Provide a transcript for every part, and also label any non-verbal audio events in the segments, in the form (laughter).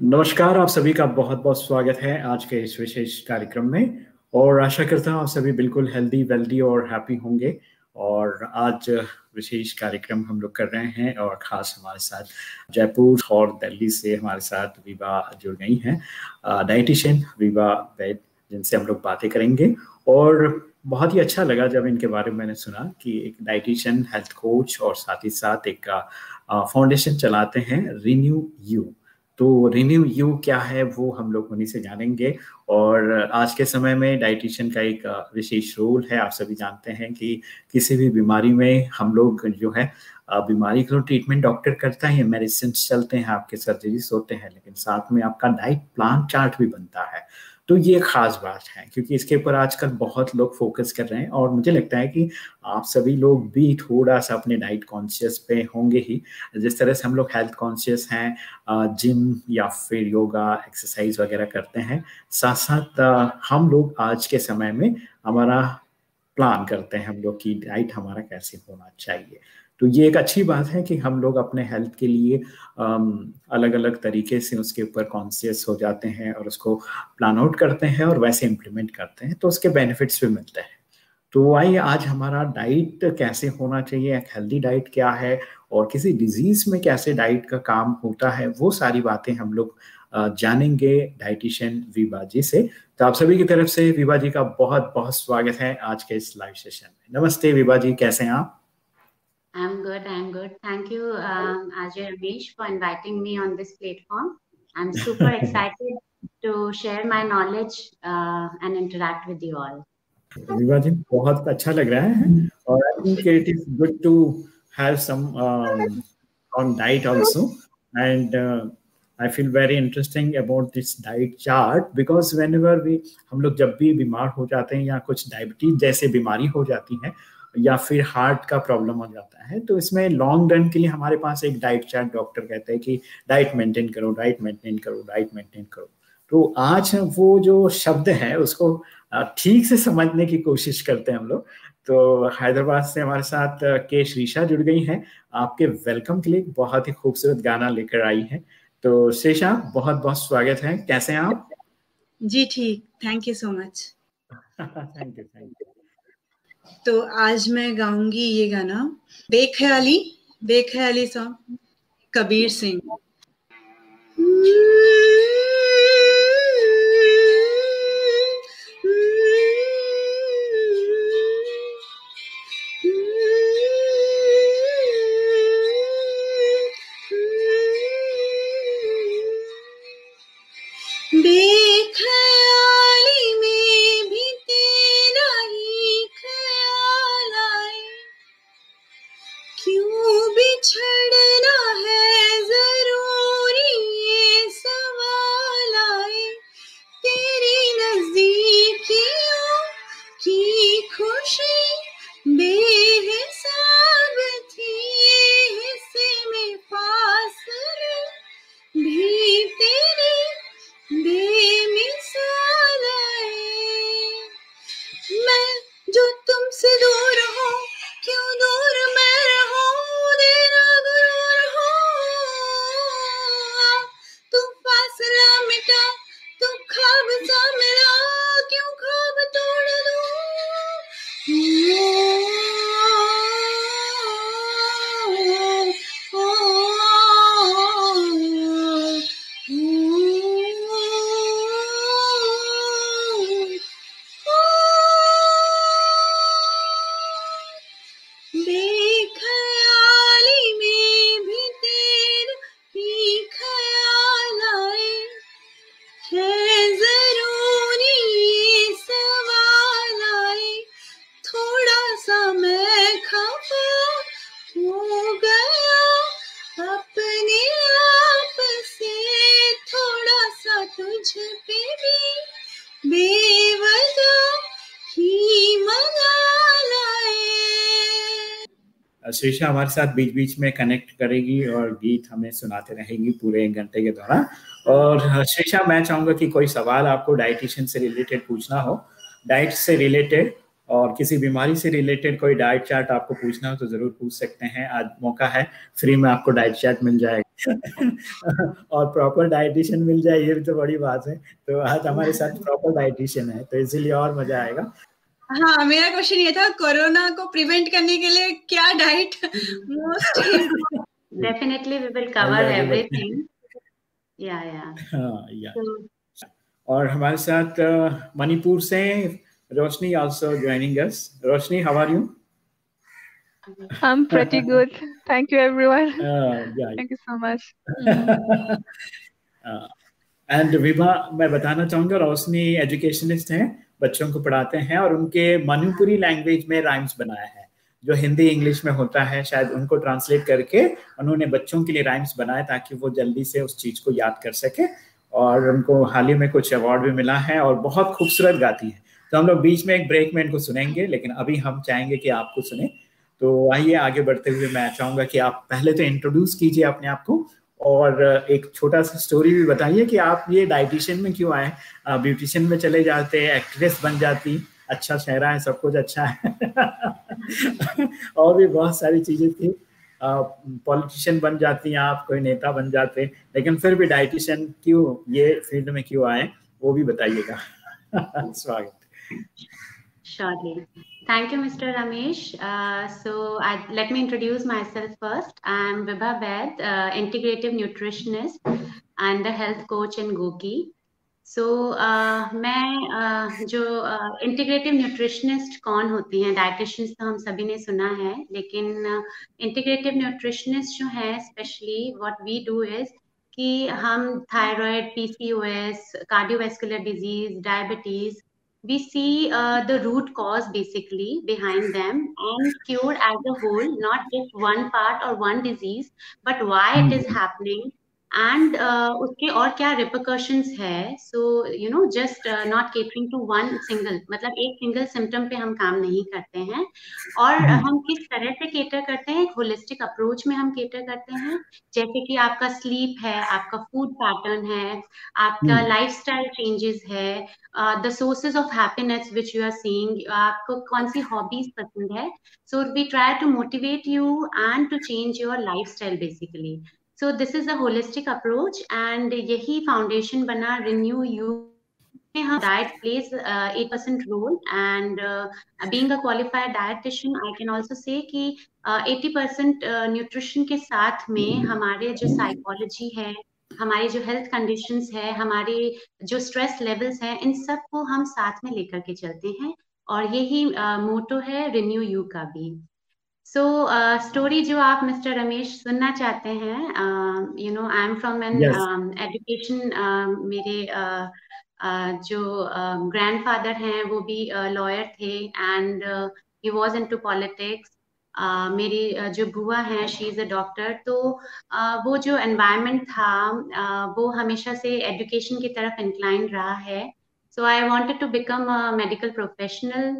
नमस्कार, आप सभी का बहुत बहुत स्वागत है आज के इस विशेष कार्यक्रम में। और आशा करता हूँ आप सभी बिल्कुल हेल्दी वेल्दी और हैप्पी होंगे। और आज विशेष कार्यक्रम हम लोग कर रहे हैं और ख़ास हमारे साथ जयपुर और दिल्ली से हमारे साथ विवा जुड़ गई हैं। डाइटिशियन विवा वैद, जिनसे हम लोग बातें करेंगे। और बहुत ही अच्छा लगा जब इनके बारे में मैंने सुना कि एक डाइटिशियन हेल्थ कोच और साथ ही साथ एक फाउंडेशन चलाते हैं रिन्यू यू तो रिन्यू यू क्या है वो हम लोग उन्हीं से जानेंगे। और आज के समय में डाइटिशियन का एक विशेष रोल है। आप सभी जानते हैं कि किसी भी बीमारी में हम लोग जो है बीमारी का ट्रीटमेंट डॉक्टर करता है मेडिसिन चलते हैं, आपके सर्जरीज होते हैं, लेकिन साथ में आपका डाइट प्लान चार्ट भी बनता है। तो ये खास बात है, क्योंकि इसके ऊपर आजकल बहुत लोग फोकस कर रहे हैं और मुझे लगता है कि आप सभी लोग भी थोड़ा सा अपने डाइट कॉन्शियस पे होंगे ही। जिस तरह से हम लोग हेल्थ कॉन्शियस हैं जिम या फिर योगा एक्सरसाइज वगैरह करते हैं साथ साथ हम लोग आज के समय में हमारा प्लान करते हैं हम लोग की डाइट हमारा कैसे होना चाहिए। तो ये एक अच्छी बात है कि हम लोग अपने हेल्थ के लिए अलग अलग तरीके से उसके ऊपर कॉन्सियस हो जाते हैं और उसको प्लान आउट करते हैं और वैसे इम्प्लीमेंट करते हैं तो उसके बेनिफिट्स भी मिलते हैं। तो आइए आज हमारा डाइट कैसे होना चाहिए, एक हेल्दी डाइट क्या है और किसी डिज़ीज़ में कैसे डाइट का काम होता है, वो सारी बातें हम लोग जानेंगे डाइटिशियन विभा जी से। तो आप सभी की तरफ़ से विभा जी का बहुत बहुत स्वागत है आज के इस लाइव सेशन में। नमस्ते विभा जी कैसे हैं आप? I'm good. I'm good. Thank you, um, Ajay Ramesh, for inviting me on this platform. I'm super (laughs) excited to share my knowledge uh, and interact with you all. विवा जी बहुत अच्छा लग रहा है और I think it is good to have some on diet also and uh, I feel very interesting about this diet chart because whenever we हम लोग जब भी बीमार हो जाते हैं या कुछ डायबिटीज जैसे बीमारी हो जाती है या फिर हार्ट का प्रॉब्लम हो जाता है तो इसमें लॉन्ग रन के लिए हमारे पास एक डाइट चार्ट डॉक्टर कहते हैं कि डाइट मेंटेन करो डाइट मेंटेन करो डाइट मेंटेन करो। तो आज वो जो शब्द है उसको ठीक से समझने की कोशिश करते हैं हम लोग। तो हैदराबाद से हमारे साथ के श्रीषा जुड़ गई हैं। आपके वेलकम के लिए बहुत ही खूबसूरत गाना लेकर आई हैं। तो श्रीषा बहुत बहुत स्वागत है। कैसे हैं आप? जी ठीक thank you so much thank you thank you तो आज मैं गाऊँगी ये गाना बेख्याली बेख्याली सॉन्ग कबीर सिंह। श्रीषा हमारे साथ बीच बीच में कनेक्ट करेगी और गीत हमें सुनाते रहेंगी पूरे एक घंटे के दौरान। और श्रीषा मैं चाहूँगा कि कोई सवाल आपको डाइटिशियन से रिलेटेड पूछना हो डाइट से रिलेटेड और किसी बीमारी से रिलेटेड कोई डाइट चार्ट आपको पूछना हो तो ज़रूर पूछ सकते हैं। आज मौका है फ्री में आपको डाइट चार्ट मिल जाएगा। (laughs) और प्रॉपर डाइटिशियन मिल जाए, ये भी तो बड़ी बात है। तो आज हमारे साथ प्रॉपर डाइटिशियन है तो इसीलिए और मज़ा आएगा। हाँ मेरा क्वेश्चन ये था कोरोना को प्रिवेंट करने के लिए क्या diet most definitely we will cover everything yeah yeah हाँ और हमारे साथ मणिपुर से Roshni also joining us Roshni how are you I'm pretty good. Thank you, everyone. Uh, yeah. Thank you so much. And (laughs) uh, Vibha मैं बताना चाहूँगा रोशनी educationist हैं बच्चों को पढ़ाते हैं और उनके मणिपुरी लैंग्वेज में राइम्स बनाया है। जो हिंदी इंग्लिश में होता है, शायद उनको ट्रांसलेट करके उन्होंने बच्चों के लिए राइम्स बनाए ताकि वो जल्दी से उस चीज़ को याद कर सके और उनको हाल ही में कुछ अवार्ड भी मिला है और बहुत खूबसूरत गाती है। तो हम लोग बीच में एक ब्रेक में इनको सुनेंगे, लेकिन अभी हम चाहेंगे कि आपको सुने। तो आइए, आगे बढ़ते हुए मैं चाहूँगा कि आप पहले तो इंट्रोड्यूस कीजिए अपने आप को और एक छोटा सा स्टोरी भी बताइए कि आप ये डाइटिशियन में क्यों आए? ब्यूटिशियन में चले जाते हैं एक्ट्रेस बन जाती अच्छा चेहरा है, सब कुछ अच्छा है। (laughs) और भी बहुत सारी चीज़ें थी। पॉलिटिशियन बन जाती हैं आप कोई नेता बन जाते, लेकिन फिर भी डाइटिशियन क्यों, ये फ़ील्ड में क्यों आए, वो भी बताइएगा। (laughs) स्वागत। Surely. Thank you, Mr. Ramesh. Uh, so I, let me introduce myself first. I'm Vibha Ved, uh, integrative nutritionist and a health coach in Goki. So so, uh, मैं uh, जो इंटीग्रेटिव uh, न्यूट्रिशनिस्ट कौन होती हैं dietitians तो हम सभी ने सुना है लेकिन इंटीग्रेटिव uh, न्यूट्रिशनिस्ट जो है specially what we do is कि हम thyroid PCOS cardiovascular disease diabetes we see uh, the root cause basically behind them and cure as a whole, not just one part or one disease, but why it is hmm. happening and uh, उसके और क्या repercussions है? So you know just not catering to one single मतलब एक single symptom पे हम काम नहीं करते हैं। और hmm. हम किस तरह से केटर करते हैं? एक होलिस्टिक अप्रोच में हम केटर करते हैं। जैसे कि आपका स्लीप है आपका फ़ूड पैटर्न है आपका लाइफ स्टाइल चेंजेस है the sources of happiness which you are seeing आपको कौन सी हॉबीज पसंद है? So we try to motivate you and to change your lifestyle basically so this is a holistic approach and यही foundation बना renew you हम diet plays uh, 8% role and uh, being a qualified dietitian I can also say कि uh, 80% nutrition uh, के साथ में हमारे जो psychology है हमारी जो हेल्थ कंडीशंस है हमारे जो स्ट्रेस लेवल्स हैं इन सबको हम साथ में लेकर के चलते हैं और यही मोटो uh, है रिन्यू यू का भी सो स्टोरी जो आप मिस्टर रमेश सुनना चाहते हैं you know I am from an education मेरे uh, uh, जो ग्रैंडफादर uh, हैं वो भी लॉयर uh, थे and he was into politics मेरी uh, जो बुआ हैं शी इज़ अ डॉक्टर तो uh, वो जो एनवायरनमेंट था uh, वो हमेशा से एजुकेशन की तरफ़ इंक्लाइन रहा है. So I wanted to become a medical professional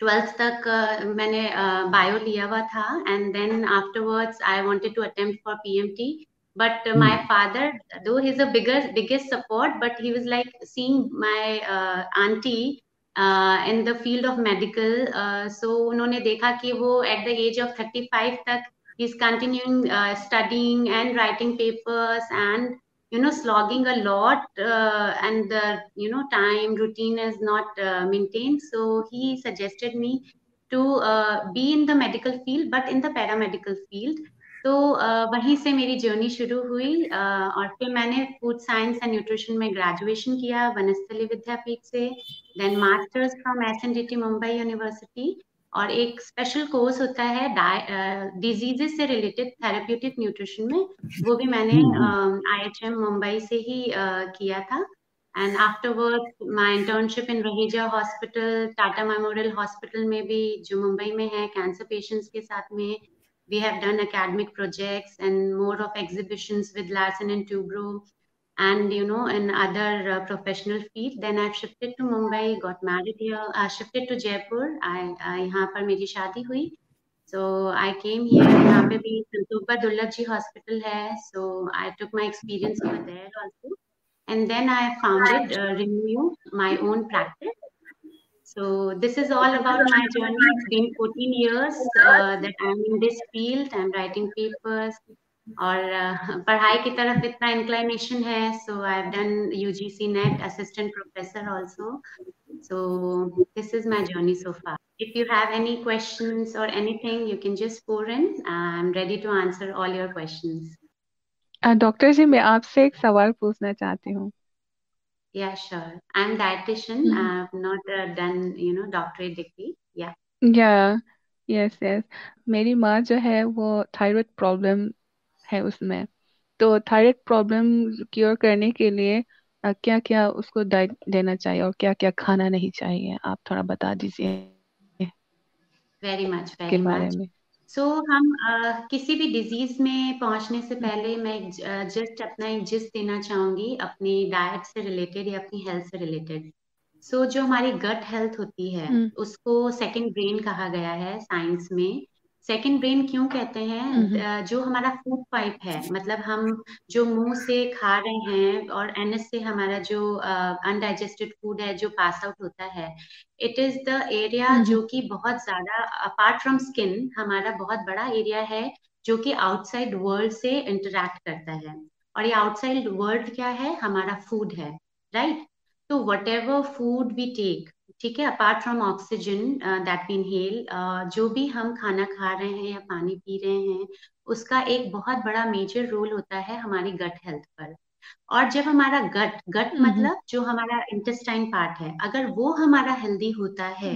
twelfth तक मैंने बायो लिया हुआ था and then afterwards I wanted to attempt for PMT but my father though he is biggest support but he was like seeing my aunty in the field of medical so उन्होंने देखा कि वो at the age of thirty five तक is continuing studying and writing papers and you know slogging a lot uh, and the you know time routine is not uh, maintained so he suggested me to uh, be in the medical field but in the paramedical field तो uh, वहीं से मेरी journey शुरू हुई uh, और फिर मैंने food science and nutrition में ग्रेजुएशन किया वनस्थली विद्यापीठ से then masters from S N D T Mumbai university और एक स्पेशल कोर्स होता है डिजीजेस से रिलेटेड थेरेप्यूटिक न्यूट्रिशन में वो भी मैंने आई एच एम मुंबई से ही किया था। And afterward my internship in Raheja hospital Tata memorial hospital में भी जो मुंबई में है कैंसर पेशेंट्स के साथ में we have done academic projects and more of exhibitions with Larsen and Toubro and you know in other uh, professional field then i've shifted to mumbai got married here uh, shifted to jaipur i yahan par meri shaadi hui so i came here yahan pe bhi santoba dullabh ji hospital hai so i took my experience over there also and then i founded uh, renew my own practice So this is all about my journey. It's been 14 years uh, that I'm in this field. I'm writing papers. और पढ़ाई की तरफ़ इतना inclination है so I have done UGC NET assistant professor also so this is my journey so far if you have any questions और anything you can just pour in I am ready to answer all your questions doctor ji मैं आपसे एक सवाल पूछना चाहती हूँ। Yeah sure I am dietitian I have not done you know doctorate degree yeah yeah yes yes मेरी माँ जो है वो थायराइड प्रॉब्लम है उसमें। तो थायराइड प्रॉब्लम क्योर करने के लिए क्या क्या उसको डाइट देना चाहिए और क्या क्या खाना नहीं चाहिए? आप थोड़ा बता दीजिए। Very much very much so so, हम uh, किसी भी डिज़ीज़ में पहुँचने से पहले मैं जस्ट अपना एक जिस्ट देना चाहूँगी अपनी डाइट से रिलेटेड या अपनी हेल्थ से रिलेटेड सो so, जो हमारी गट हेल्थ होती है उसको सेकंड ब्रेन कहा गया है साइंस में। सेकेंड ब्रेन क्यों कहते हैं? जो हमारा फ़ूड पाइप है मतलब हम जो मुँह से खा रहे हैं और एनएस से हमारा जो अनडाइजेस्टेड फ़ूड है जो पास आउट होता है इट इज़ द एरिया जो कि बहुत ज़्यादा अपार्ट फ्रॉम स्किन हमारा बहुत बड़ा एरिया है जो कि आउटसाइड वर्ल्ड से इंटरेक्ट करता है। और ये आउटसाइड वर्ल्ड क्या है? हमारा फ़ूड है राइट तो whatever food we take ठीक है apart from oxygen that we inhale जो भी हम खाना खा रहे हैं या पानी पी रहे हैं उसका एक बहुत बड़ा मेजर रोल होता है हमारी गट हेल्थ पर। और जब हमारा गट गट मतलब जो हमारा इंटेस्टाइन पार्ट है अगर वो हमारा हेल्दी होता है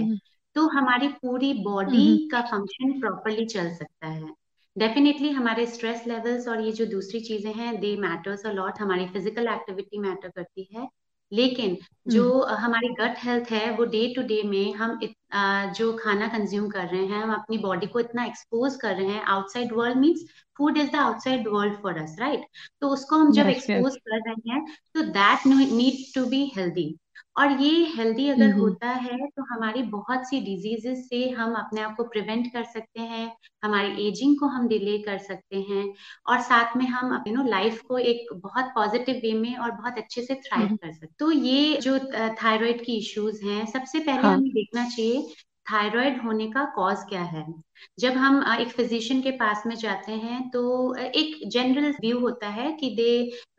तो हमारी पूरी बॉडी का फ़ंक्शन प्रॉपरली चल सकता है। डेफिनेटली हमारे स्ट्रेस लेवल्स और ये जो दूसरी चीज़ें हैं दे मैटर्स अ लॉट हमारी फ़िज़िकल एक्टिविटी मैटर करती है। लेकिन जो हम्म। हमारी गट हेल्थ है वो डे टू डे में हम इत, आ, जो खाना कंज्यूम कर रहे हैं हम अपनी बॉडी को इतना एक्सपोज कर रहे हैं outside world means food is the outside world for us right तो उसको हम जब एक्सपोज yes, yes. कर रहे हैं तो that need to be healthy और ये हेल्दी अगर mm-hmm. होता है तो हमारी बहुत सी डिजीजेस से हम अपने आप को प्रिवेंट कर सकते हैं हमारी एजिंग को हम डिले कर सकते हैं और साथ में हम यू नो लाइफ को एक बहुत पॉजिटिव वे में और बहुत अच्छे से थ्राइव mm-hmm. कर सकते तो ये जो थायराइड की इश्यूज़ हैं सबसे पहले हाँ. हमें देखना चाहिए थायराइड होने का कॉज क्या है? जब हम एक फिजिशियन के पास में जाते हैं तो एक जनरल व्यू होता है कि they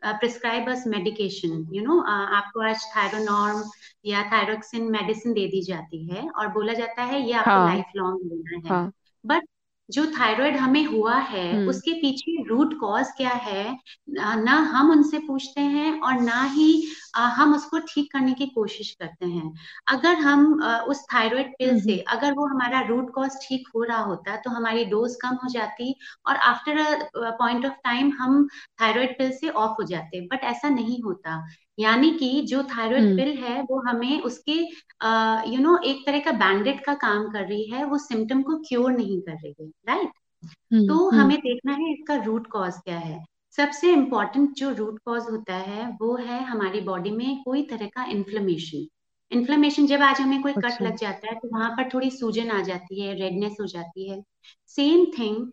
prescribe us medication you know आपको आज थायरोनॉर्म या थायरोक्सिन मेडिसिन दे दी जाती है और बोला जाता है ये आपको हाँ, लाइफ लॉन्ग लेना है। हाँ, बट जो थायराइड हमें हुआ है हम्म। उसके पीछे रूट कॉज क्या है ना हम उनसे पूछते हैं और ना ही हम उसको ठीक करने की कोशिश करते हैं अगर हम उस थायराइड पिल से हम्म। अगर वो हमारा रूट कॉज ठीक हो रहा होता तो हमारी डोज कम हो जाती और after a point of time हम थायराइड पिल से ऑफ़ हो जाते बट ऐसा नहीं होता यानी कि जो थायराइड पिल है वो हमें उसके यू नो एक तरह का बैंडेड का काम कर रही है वो सिम्टम को क्योर नहीं कर रही है राइट तो हमें देखना है इसका रूट कॉज क्या है। सबसे इम्पोर्टेंट जो रूट कॉज होता है वो है हमारी बॉडी में कोई तरह का इन्फ्लेमेशन इन्फ्लेमेशन जब आज हमें कोई अच्छा। कट लग जाता है तो वहाँ पर थोड़ी सूजन आ जाती है रेडनेस हो जाती है। सेम थिंग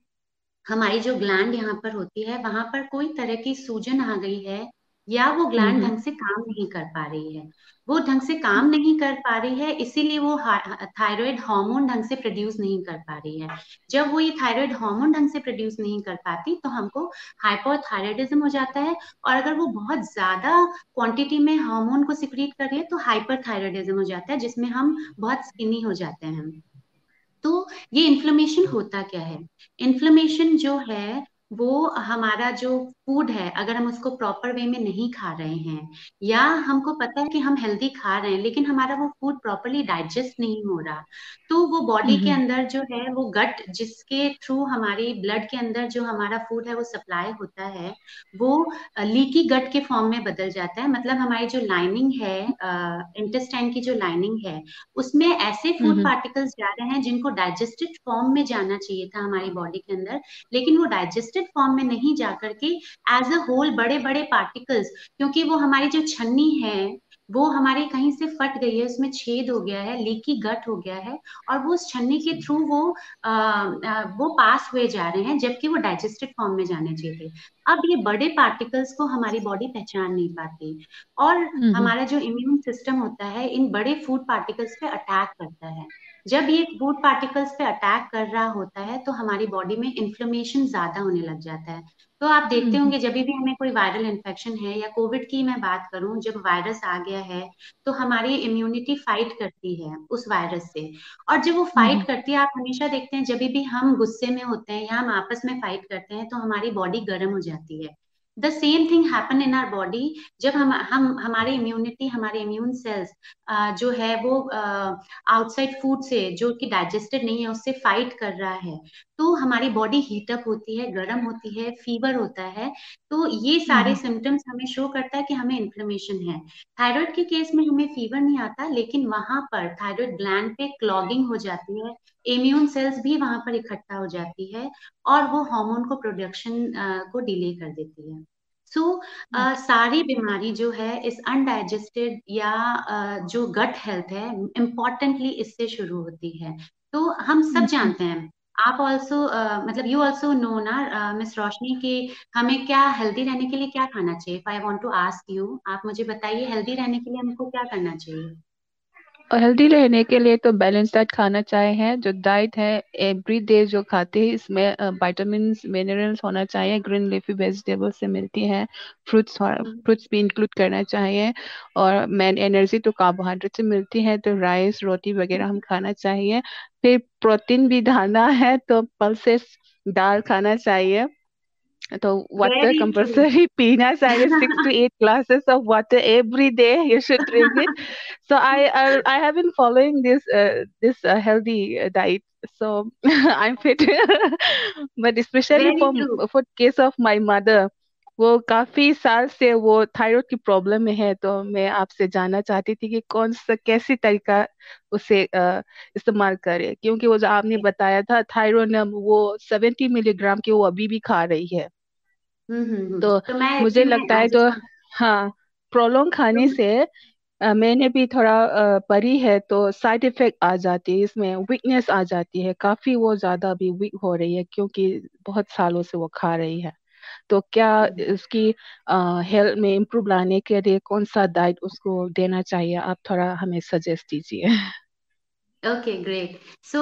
हमारी जो ग्लैंड यहाँ पर होती है वहाँ पर कोई तरह की सूजन आ गई है या वो ग्लैंड ढंग से काम नहीं कर पा रही है। वो ढंग से काम नहीं कर पा रही है इसीलिए वो थायराइड हार्मोन ढंग से प्रोड्यूस नहीं कर पा रही है। जब वो ये थायराइड हार्मोन ढंग से प्रोड्यूस नहीं कर पाती तो हमको हाइपोथायराइडिज्म हो जाता है और अगर वो बहुत ज़्यादा क्वांटिटी में हार्मोन को सिक्रीट कर रही है तो हाइपर हो जाता है जिसमें हम बहुत स्किनी हो जाते हैं तो ये इन्फ्लेमेशन होता क्या है? इन्फ्लेमेशन जो है वो हमारा जो फ़ूड है अगर हम उसको प्रॉपर वे में नहीं खा रहे हैं या हमको पता है कि हम हेल्दी खा रहे हैं लेकिन हमारा वो फ़ूड प्रॉपरली डाइजेस्ट नहीं हो रहा तो वो बॉडी के अंदर जो है वो गट जिसके थ्रू हमारी ब्लड के अंदर जो हमारा फ़ूड है वो सप्लाई होता है वो लीकी गट के फॉर्म में बदल जाता है। मतलब हमारी जो लाइनिंग है इंटेस्टाइन की जो लाइनिंग है उसमें ऐसे फ़ूड पार्टिकल्स जा रहे हैं जिनको डाइजेस्टेड फॉर्म में जाना चाहिए था हमारी बॉडी के अंदर लेकिन वो डाइजेस्टेड डाइजेस्टेड फॉर्म में नहीं जा करके एज अ होल बड़े बड़े पार्टिकल्स क्योंकि वो हमारी जो छन्नी है वो हमारे कहीं से फट गई है उसमें छेद हो गया है लीकी गट हो गया है और वो उस छन्नी के थ्रू वो आ, वो पास हुए जा रहे हैं जबकि वो डाइजेस्टेड फॉर्म में जाने चाहिए। थे अब ये बड़े पार्टिकल्स को हमारी बॉडी पहचान नहीं पाती और हमारा जो इम्यून सिस्टम होता है इन बड़े फ़ूड पार्टिकल्स पे अटैक करता है। जब ये फ़ूड पार्टिकल्स पे अटैक कर रहा होता है तो हमारी बॉडी में इन्फ्लेमेशन ज़्यादा होने लग जाता है तो आप देखते हम्म। होंगे जब भी हमें कोई वायरल इन्फेक्शन है या कोविड की मैं बात करूँ जब वायरस आ गया है तो हमारी इम्यूनिटी फाइट करती है उस वायरस से और जब वो फाइट हम्म। करती है आप हमेशा देखते हैं जब भी हम गुस्से में होते हैं या हम आपस में फाइट करते हैं तो हमारी बॉडी गर्म हो जाती है the same thing happen in our body जब हम हम हमारे इम्यूनिटी हमारे इम्यून सेल्स जो है वो आउटसाइड फ़ूड से जो कि डाइजेस्टेड नहीं है उससे फाइट कर रहा है तो हमारी बॉडी हीटअप होती है गर्म होती है फीवर होता है तो ये सारे सिम्टम्स हमें शो करता है कि हमें इन्फ्लेमेशन है। थायराइड के केस में हमें फीवर नहीं आता लेकिन वहाँ पर थायराइड ग्लैंड पे क्लॉगिंग हो जाती है इम्यून सेल्स भी वहाँ पर इकट्ठा हो जाती है और वो हार्मोन को प्रोडक्शन को डिले कर देती है। सो so, uh, सारी बीमारी जो है इस अनडाइजेस्टेड या uh, जो गट हेल्थ है इम्पोर्टेंटली इससे शुरू होती है। तो हम सब जानते हैं। आप ऑल्सो uh, मतलब यू ऑल्सो नो ना मिस रोशनी की हमें क्या हेल्दी रहने के लिए क्या खाना चाहिए? I want to ask you आप मुझे बताइए हेल्दी रहने के लिए हमको क्या करना चाहिए? हेल्दी रहने के लिए तो बैलेंस डाइट खाना चाहिए जो डाइट है एवरी डे जो खाते हैं इसमें वाइटामिन मिनरल्स होना चाहिए ग्रीन लीफी वेजिटेबल्स से मिलती हैं फ्रूट्स फ्रूट्स भी इंक्लूड करना चाहिए और मेन एनर्जी तो कार्बोहाइड्रेट से मिलती है तो राइस रोटी वगैरह हम खाना चाहिए फिर प्रोटीन भी (laughs) डालना है तो पल्सेस दाल खाना चाहिए। तो वाटर कंपलसरी (laughs) पीना चाहिए six to eight glasses of water every day you should drink it so I I have been following this this healthy diet so I am fit but specially for for case of my mother वो काफ़ी साल से वो thyroid की problem में है तो मैं आपसे जानना चाहती थी कि कौन सा कैसी तरीका उसे इस्तेमाल करे? क्योंकि वो जो आपने बताया था थायरोनम वो सेवेंटी मिलीग्राम के वो अभी भी खा रही है। हम्म, हम्म, हम्म। तो, तो मुझे लगता है तो हाँ प्रोलोंग खाने से आ, मैंने भी थोड़ा पढ़ी है तो साइड इफ़ेक्ट आ जाती है इसमें वीकनेस आ जाती है काफ़ी वो ज़्यादा अभी वीक हो रही है क्योंकि बहुत सालों से वो खा रही है तो क्या उसकी हेल्थ में इम्प्रूव लाने के लिए कौन सा डाइट उसको देना चाहिए आप थोड़ा हमें सजेस्ट दीजिए okay great so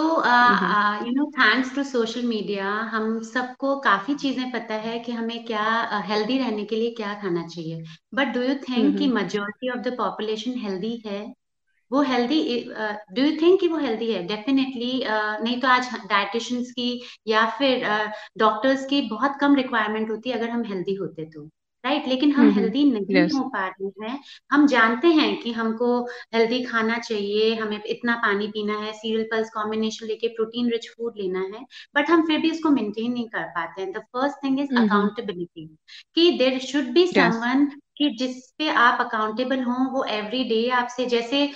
you know thanks to social media हम सबको काफ़ी चीज़ें पता है कि हमें क्या हेल्दी uh, रहने के लिए क्या खाना चाहिए। बट डू यू थिंक कि majority of the population healthy है? वो हेल्दी डू यू थिंक कि वो हेल्दी है? डेफिनेटली uh, नहीं तो आज डाइटिशियंस की या फिर डॉक्टर्स uh, की बहुत कम रिक्वायरमेंट होती अगर हम हेल्दी होते तो। राइट लेकिन हम हेल्दी नहीं yes. हो पा रहे हैं। हम जानते हैं कि हमको हेल्दी खाना चाहिए हमें इतना पानी पीना है सीरियल पल्स कॉम्बिनेशन लेके प्रोटीन रिच फ़ूड लेना है बट हम फिर भी इसको मेंटेन नहीं कर पाते हैं। The first thing is accountability कि देर शुड बी समवन कि जिस पे आप अकाउंटेबल हों वो एवरी डे आपसे जैसे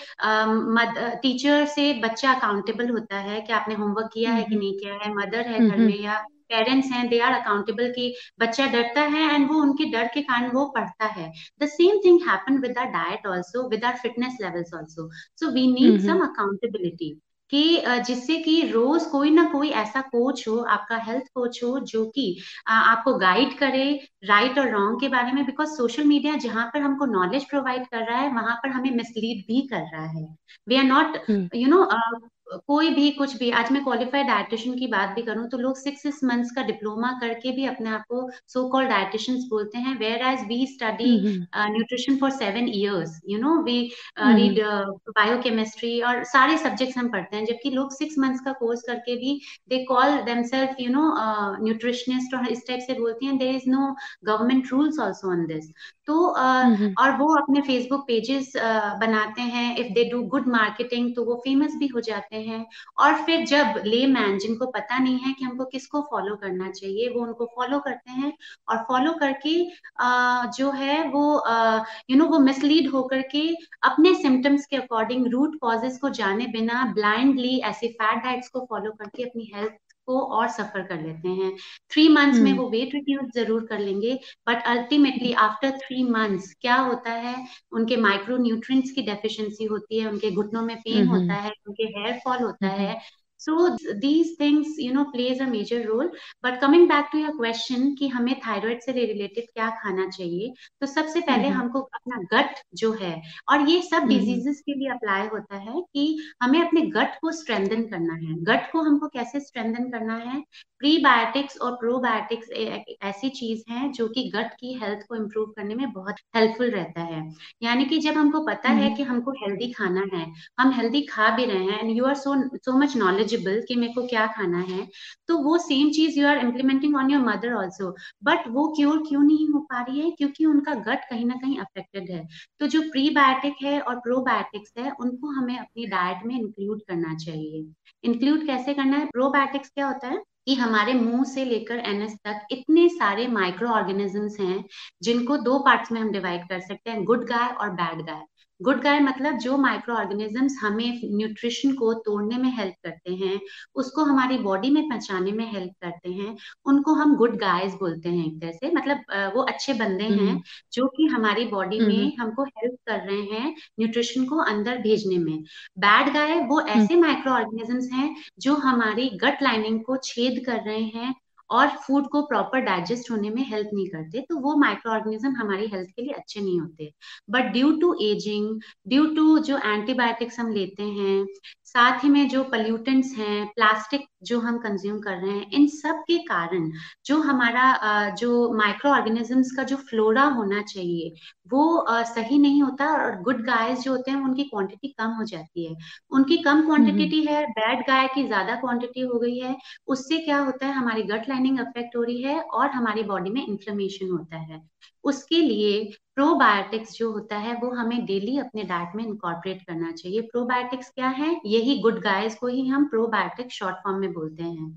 टीचर से बच्चा अकाउंटेबल होता है कि आपने होमवर्क किया है कि नहीं किया है मदर है घर में या पेरेंट्स हैं दे आर अकाउंटेबल कि बच्चा डरता है एंड वो उनके डर के कारण वो पढ़ता है। The same thing happen with our diet also with our fitness levels also so we need some accountability कि जिससे कि रोज कोई ना कोई ऐसा कोच हो आपका हेल्थ कोच हो जो कि आपको गाइड करे राइट और रॉन्ग के बारे में बिकॉज़ सोशल मीडिया जहाँ पर हमको नॉलेज प्रोवाइड कर रहा है वहाँ पर हमें मिसलीड भी कर रहा है। We are not you know कोई भी कुछ भी आज मैं क्वालिफाइड डायटिशियन की बात भी करूँ तो लोग सिक्स सिक्स मंथ्स का डिप्लोमा करके भी अपने आप को सो कॉल्ड डायटिशियंस बोलते हैं whereas we study nutrition for seven years you know we read biochemistry और सारे सब्जेक्ट्स हम पढ़ते हैं जबकि लोग सिक्स मंथ्स का कोर्स करके भी they call themselves you know nutritionist और इस टाइप से बोलती हैं there is no government rules also on this तो uh, और वो अपने फेसबुक पेजेस uh, बनाते हैं if they do good marketing तो वो फ़ेमस भी हो जाते हैं और फिर जब ले मैन जिनको पता नहीं है कि हमको किसको फॉलो करना चाहिए, वो उनको फॉलो करते हैं और फॉलो करके जो है वो यू नो वो मिसलीड होकर के अपने सिम्टम्स के अकॉर्डिंग रूट कॉजेस को जाने बिना ब्लाइंडली ऐसे फैट डाइट्स को फॉलो करके अपनी हेल्थ को और सफ़र कर लेते हैं। थ्री मंथ्स में वो वेट रिड्यूस ज़रूर कर लेंगे but ultimately after three months क्या होता है? उनके माइक्रो न्यूट्रिएंट्स की डेफिशिएंसी होती है उनके घुटनों में पेन होता है उनके हेयर फॉल होता है so these things you know plays a major role. But coming back to your question कि हमें थायराइड से रिलेटेड क्या खाना चाहिए तो सबसे पहले. हमको अपना गट जो है और ये सब डिजीजेस. के लिए अप्लाई होता है कि हमें अपने गट को स्ट्रेंथन करना है। गट को हमको कैसे स्ट्रेंथन करना है? प्रीबायोटिक्स और प्रोबायोटिक्स ऐसी चीज़ है जो कि गट की हेल्थ को इम्प्रूव करने में बहुत हेल्पफुल रहता है। यानी कि जब हमको पता है कि हमको हेल्दी खाना है हम हेल्दी खा भी रहे हैं and you are so so much knowledgeable कि मेरे को क्या खाना है? तो वो same cheese you are implementing on your mother also but वो क्योर क्यों नहीं हो पा रही है? क्योंकि उनका गट कहीं ना कहीं अफेक्टेड है। तो जो प्रीबायोटिक है और प्रोबायोटिक्स है, उनको हमें अपनी डाइट में इंक्लूड करना चाहिए। इंक्लूड कैसे करना है? प्रोबायोटिक्स क्या होता है? कि हमारे मुँह से लेकर एनएस तक इतने सारे माइक्रो ऑर्गेनिजम्स हैं, जिनको दो पार्ट्स में हम डिवाइड कर सकते हैं गुड गाय और बैड गाय गुड गाय मतलब जो माइक्रो ऑर्गेनिजम्स हमें न्यूट्रिशन को तोड़ने में हेल्प करते हैं उसको हमारी बॉडी में पहुँचाने में हेल्प करते हैं उनको हम गुड गायज बोलते हैं एक तरह से मतलब वो अच्छे बंदे हैं हम्म। जो कि हमारी बॉडी में हम्म। हमको हेल्प कर रहे हैं न्यूट्रिशन को अंदर भेजने में बैड गाय वो हम्म। ऐसे माइक्रो ऑर्गेनिजम्स हैं जो हमारी गट लाइनिंग को छेद कर रहे हैं और फ़ूड को प्रॉपर डाइजेस्ट होने में हेल्प नहीं करते तो वो माइक्रो ऑर्गेनिज्म हमारी हेल्थ के लिए अच्छे नहीं होते। But due to ageing due to जो एंटीबायोटिक्स हम लेते हैं साथ ही में जो पल्यूटेंट्स हैं प्लास्टिक जो हम कंज्यूम कर रहे हैं इन सब के कारण जो हमारा जो माइक्रो ऑर्गेनिजम्स का जो फ्लोरा होना चाहिए वो सही नहीं होता और गुड गायस जो होते हैं उनकी क्वांटिटी कम हो जाती है। उनकी कम क्वांटिटी है बैड गाय की ज़्यादा क्वांटिटी हो गई है उससे क्या होता है हमारी गट लाइनिंग अफेक्ट हो रही है और हमारी बॉडी में इन्फ्लेमेशन होता है। उसके लिए प्रोबायोटिक्स जो होता है वो हमें डेली अपने डाइट में इनकॉर्पोरेट करना चाहिए। प्रोबायोटिक्स क्या है? यही गुड गाइस को ही हम प्रोबायोटिक शॉर्ट फॉर्म में बोलते हैं।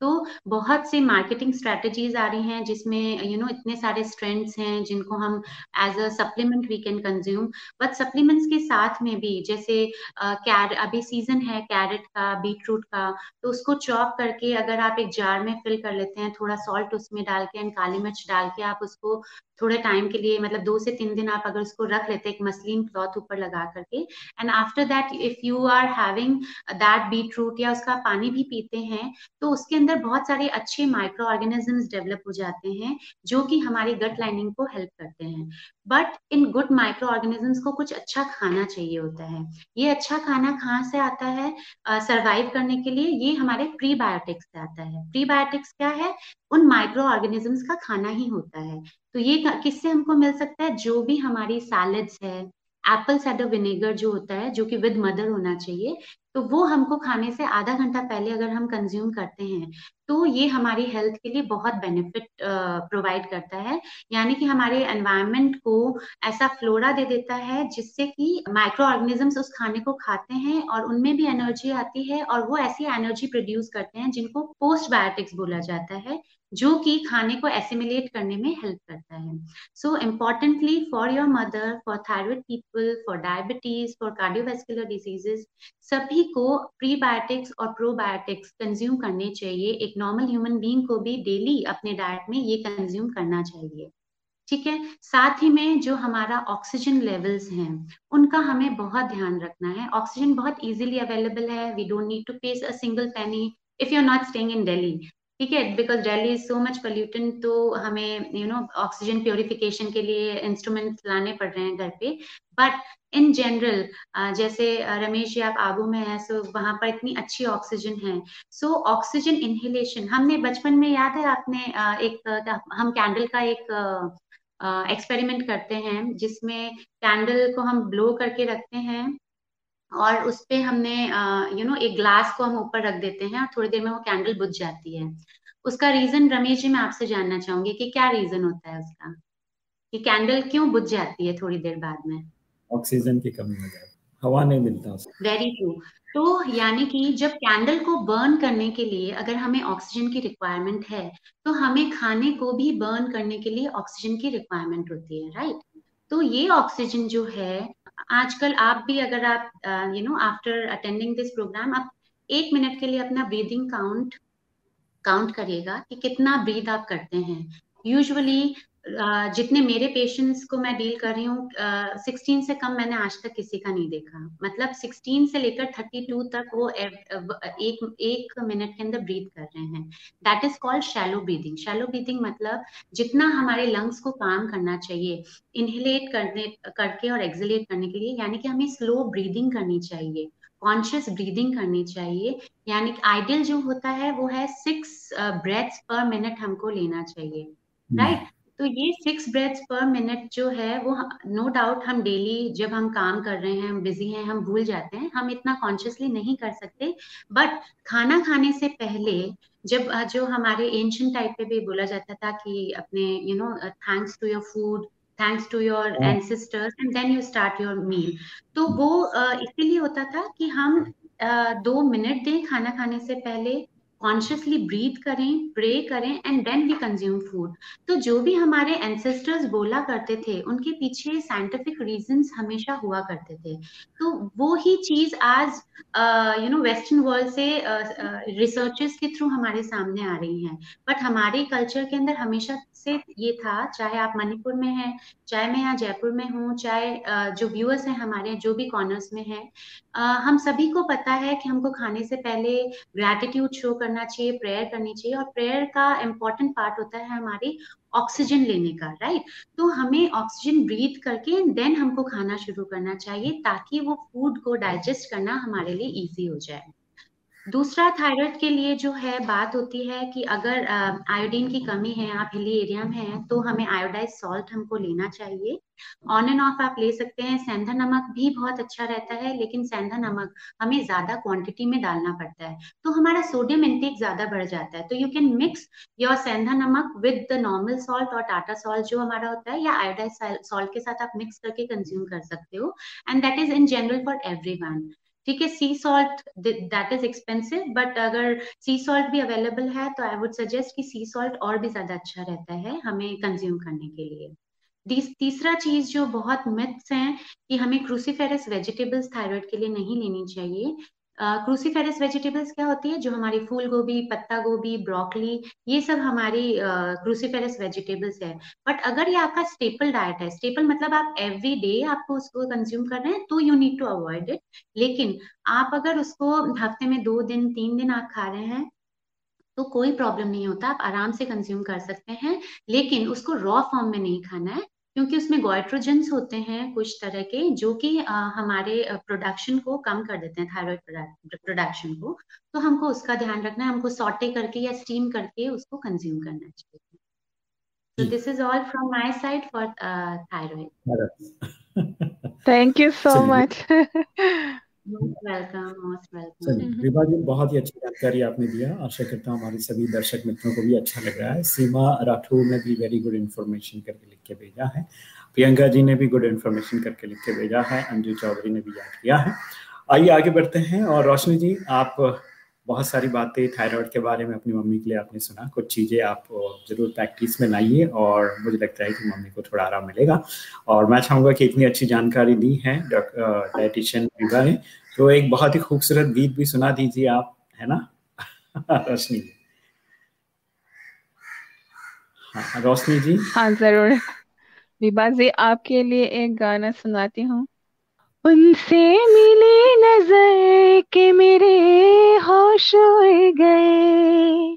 तो बहुत से मार्केटिंग स्ट्रेटेजीज आ रही हैं जिसमें यू you नो know, इतने सारे स्ट्रेंड्स हैं जिनको हम as a supplement we can consume but supplements के साथ में भी जैसे कैर अभी सीज़न है कैरेट का बीट का तो उसको चॉप करके अगर आप एक जार में फिल कर लेते हैं थोड़ा सॉल्ट उसमें डाल के एंड काली मिर्च डाल के आप उसको थोड़े टाइम के लिए मतलब दो से तीन दिन आप अगर उसको रख लेते एक मसलिन क्लॉथ ऊपर लगा करके and after that if you are having that beetroot या उसका पानी भी पीते हैं तो उसके अंदर बहुत सारे अच्छे माइक्रो ऑर्गेनिजम्स डेवलप हो जाते हैं जो कि हमारी गट लाइनिंग को हेल्प करते हैं। But in good microorganisms को कुछ अच्छा खाना चाहिए होता है। ये अच्छा खाना कहाँ से आता है? सर्वाइव uh, करने के लिए ये हमारे प्रीबायोटिक्स से आता है। प्रीबायोटिक्स क्या है? उन माइक्रो ऑर्गेनिजम्स का खाना ही होता है। तो ये किससे हमको मिल सकता है? जो भी हमारी सैलड्स है एप्पल साइडर विनेगर जो होता है, जो कि विद मदर होना चाहिए तो वो हमको खाने से आधा घंटा पहले अगर हम कंज्यूम करते हैं तो ये हमारी हेल्थ के लिए बहुत बेनिफिट प्रोवाइड करता है। यानी कि हमारे एनवायरनमेंट को ऐसा फ्लोरा दे देता है, जिससे कि माइक्रो ऑर्गेनिजम्स उस खाने को खाते हैं और उनमें भी एनर्जी आती है और वो ऐसी एनर्जी प्रोड्यूस करते हैं जिनको पोस्ट बायोटिक्स बोला जाता है। जो कि खाने को एसिमिलेट करने में हेल्प करता है। So importantly for your mother for thyroid people for diabetes for cardiovascular diseases सभी को प्रीबायोटिक्स और प्रोबायोटिक्स कंज्यूम करने चाहिए। एक नॉर्मल ह्यूमन बींग को भी डेली अपने डाइट में ये कंज्यूम करना चाहिए। ठीक है? साथ ही में जो हमारा ऑक्सीजन लेवल्स हैं, उनका हमें बहुत ध्यान रखना है। ऑक्सीजन बहुत इजीली अवेलेबल है। We don't need to pay a single penny if you are not staying in Delhi ठीक है because Delhi is so much pollutant तो हमें यू नो ऑक्सीजन प्योरिफिकेशन के लिए इंस्ट्रूमेंट लाने पड़ रहे हैं घर पे। बट इन जनरल जैसे रमेश जी आप आबू में है सो वहाँ पर इतनी अच्छी ऑक्सीजन है। सो ऑक्सीजन इनहेलेशन हमने बचपन में याद है आपने एक हम कैंडल का एक एक्सपेरिमेंट करते हैं, जिसमें कैंडल को हम ब्लो करके रखते हैं। और उस पे हमने यू नो एक ग्लास को हम ऊपर रख देते हैं और थोड़ी देर में वो कैंडल बुझ जाती है। उसका रीजन रमेश जी मैं आपसे जानना चाहूँगी कि क्या रीजन होता है उसका? कि कैंडल क्यों बुझ जाती है थोड़ी देर बाद में? ऑक्सीजन की कमी हो जाती हवा नहीं मिलता वेरी ट्रू तो यानी कि जब कैंडल को बर्न करने के लिए अगर हमें ऑक्सीजन की रिक्वायरमेंट है तो हमें खाने को भी बर्न करने के लिए ऑक्सीजन की रिक्वायरमेंट होती है राइट तो ये ऑक्सीजन जो है आजकल आप भी अगर आप you know after attending this programme आप एक मिनट के लिए अपना ब्रीदिंग काउंट काउंट करिएगा कि कितना ब्रीद आप करते हैं। यूजुअली जितने मेरे पेशेंट्स को मैं डील कर रही हूँ सिक्सटीन से कम मैंने आज तक किसी का नहीं देखा। मतलब सिक्सटीन से लेकर थर्टी टू तक वो एक एक मिनट के अंदर ब्रीथ कर रहे हैं। That is called shallow breathing shallow breathing मतलब जितना हमारे लंग्स को काम करना चाहिए इनहेलेट करने करके और एक्सिलेट करने के लिए यानी कि हमें स्लो ब्रीदिंग करनी चाहिए कॉन्शियस ब्रीदिंग करनी चाहिए। यानी आइडियल जो होता है वो है सिक्स ब्रेथ्स पर मिनट हमको लेना चाहिए। Right right? तो ये सिक्स ब्रेथ्स पर मिनट जो है वो नो डाउट हम डेली जब हम काम कर रहे हैं हम बिज़ी हैं हम भूल जाते हैं हम इतना कॉन्शियसली नहीं कर सकते। बट खाना खाने से पहले जब जो हमारे एंशियन टाइप पे भी बोला जाता था कि अपने you know thanks to your food thanks to your ancestors and then you start your meal तो वो uh, इसीलिए होता था कि हम uh, दो मिनट दें खाना खाने से पहले कॉन्शियसली ब्रीथ करें प्रे करें and then we consume food तो जो भी हमारे एंसेस्टर्स बोला करते थे उनके पीछे साइंटिफिक रीजन हमेशा हुआ करते थे। तो वो ही चीज़ आज यू नो वेस्टर्न वर्ल्ड से रिसर्चेस uh, uh, के थ्रू हमारे सामने आ रही है। बट हमारे कल्चर के अंदर हमेशा से ये था, चाहे आप मणिपुर में हैं, चाहे मैं यहाँ जयपुर में हूँ, चाहे जो व्यूअर्स हैं हमारे जो भी कॉर्नर्स में हैं हम सभी को पता है कि हमको खाने से पहले ग्रैटिट्यूड शो करना चाहिए प्रेयर करनी चाहिए और प्रेयर का इम्पोर्टेंट पार्ट होता है हमारी ऑक्सीजन लेने का राइट तो हमें ऑक्सीजन ब्रीथ करके देन हमको खाना शुरू करना चाहिए ताकि वो फ़ूड को डाइजेस्ट करना हमारे लिए इजी हो जाए। दूसरा थायराइड के लिए जो है बात होती है कि अगर आयोडीन की कमी है, आप हिली एरिया में हैं तो हमें आयोडाइज सॉल्ट हमको लेना चाहिए। ऑन एंड ऑफ़ आप ले सकते हैं। सेंधा नमक भी बहुत अच्छा रहता है, लेकिन सेंधा नमक हमें ज़्यादा क्वांटिटी में डालना पड़ता है। तो हमारा सोडियम इंटेक ज़्यादा बढ़ जाता है। तो यू कैन मिक्स योर सेंधा नमक विद द नॉर्मल सॉल्ट और टाटा सॉल्ट जो हमारा होता है, या आयोडाइज सॉल्ट के साथ आप मिक्स करके कंज्यूम कर सकते हो। And that is in general for every ठीक है sea salt that is expensive but अगर सी सॉल्ट भी अवेलेबल है तो आई वुड सजेस्ट कि सी सॉल्ट और भी ज़्यादा अच्छा रहता है हमें कंज्यूम करने के लिए। तीसरा चीज़ जो बहुत मिथ्स हैं कि हमें क्रूसीफेरस वेजिटेबल्स थायराइड के लिए नहीं लेनी चाहिए क्रूसीफेरस वेजिटेबल्स क्या होती है? जो हमारी फूल गोभी, पत्ता गोभी ब्रोकली ये सब हमारी क्रूसीफेरस वेजिटेबल्स है। बट अगर ये आपका स्टेपल डाइट है स्टेपल मतलब आप एवरी डे आपको उसको कंज्यूम कर रहे हैं तो you need to avoid it लेकिन आप अगर उसको हफ़्ते में दो दिन, तीन दिन आप खा रहे हैं तो कोई प्रॉब्लम नहीं होता। आप आराम से कंज्यूम कर सकते हैं, लेकिन उसको रॉ फॉर्म में नहीं खाना है। क्योंकि उसमें गोइट्रोजेंस होते हैं कुछ तरह के जो कि हमारे प्रोडक्शन को कम कर देते हैं थायराइड प्रोडक्शन को। तो हमको उसका ध्यान रखना है हमको सॉटे करके या स्टीम करके उसको कंज्यूम करना चाहिए। So this is all from my side for uh, thyroid. (laughs) thank you so much. (laughs) Vibha जी बहुत ही अच्छी जानकारी आपने दिया आशा करता हूँ हमारे सभी दर्शक मित्रों को भी अच्छा लग रहा है। सीमा राठौर ने भी वेरी गुड इन्फॉर्मेशन करके लिख के भेजा है। प्रियंका जी ने भी गुड इन्फॉर्मेशन करके लिख के भेजा है। अंजू चौधरी ने भी याद किया है। आइए आगे बढ़ते हैं। और रोशनी जी आप बहुत सारी बातें थायराइड के बारे में अपनी मम्मी के लिए आपने सुना। कुछ चीज़ें आप ज़रूर प्रैक्टिस में लाइए और मुझे लगता है कि मम्मी को थोड़ा आराम मिलेगा। और मैं चाहूँगा कि इतनी अच्छी जानकारी दी है डायटिशियन विभा ने। तो एक बहुत ही खूबसूरत गीत भी सुना दीजिए आप, है ना? (laughs) रोशनी जी। हाँ रोशनी जी। हाँ ज़रूर। विभा जी, आपके लिए एक गाना सुनाती हूँ। उनसे मिली नज़र के मेरे होश उड़ गए।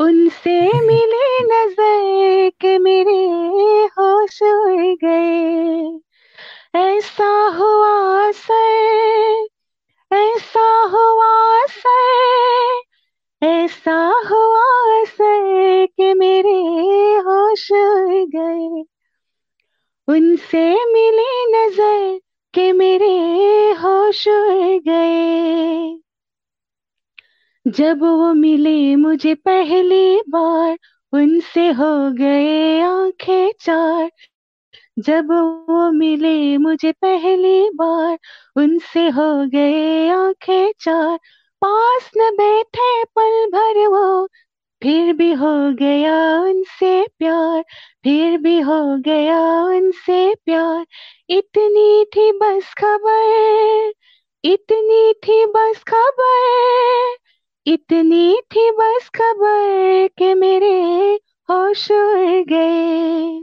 उनसे मिली नज़र के मेरे होश उड़ गए। ऐसा हुआ सर, ऐसा हुआ सर, ऐसा हुआ सर के मेरे होश उड़ गए। उनसे मिली नज़र के मेरे होश उड़ गए। जब वो मिले मुझे पहली बार, उनसे हो गए आँखें चार। जब वो मिले मुझे पहली बार, उनसे हो गए आँखें चार। पास न बैठे पल भर वो, फिर भी हो गया उनसे प्यार। फिर भी हो गया उनसे प्यार। इतनी थी बस खबर, इतनी थी बस खबर, इतनी थी बस खबर के मेरे होश उड़ गए।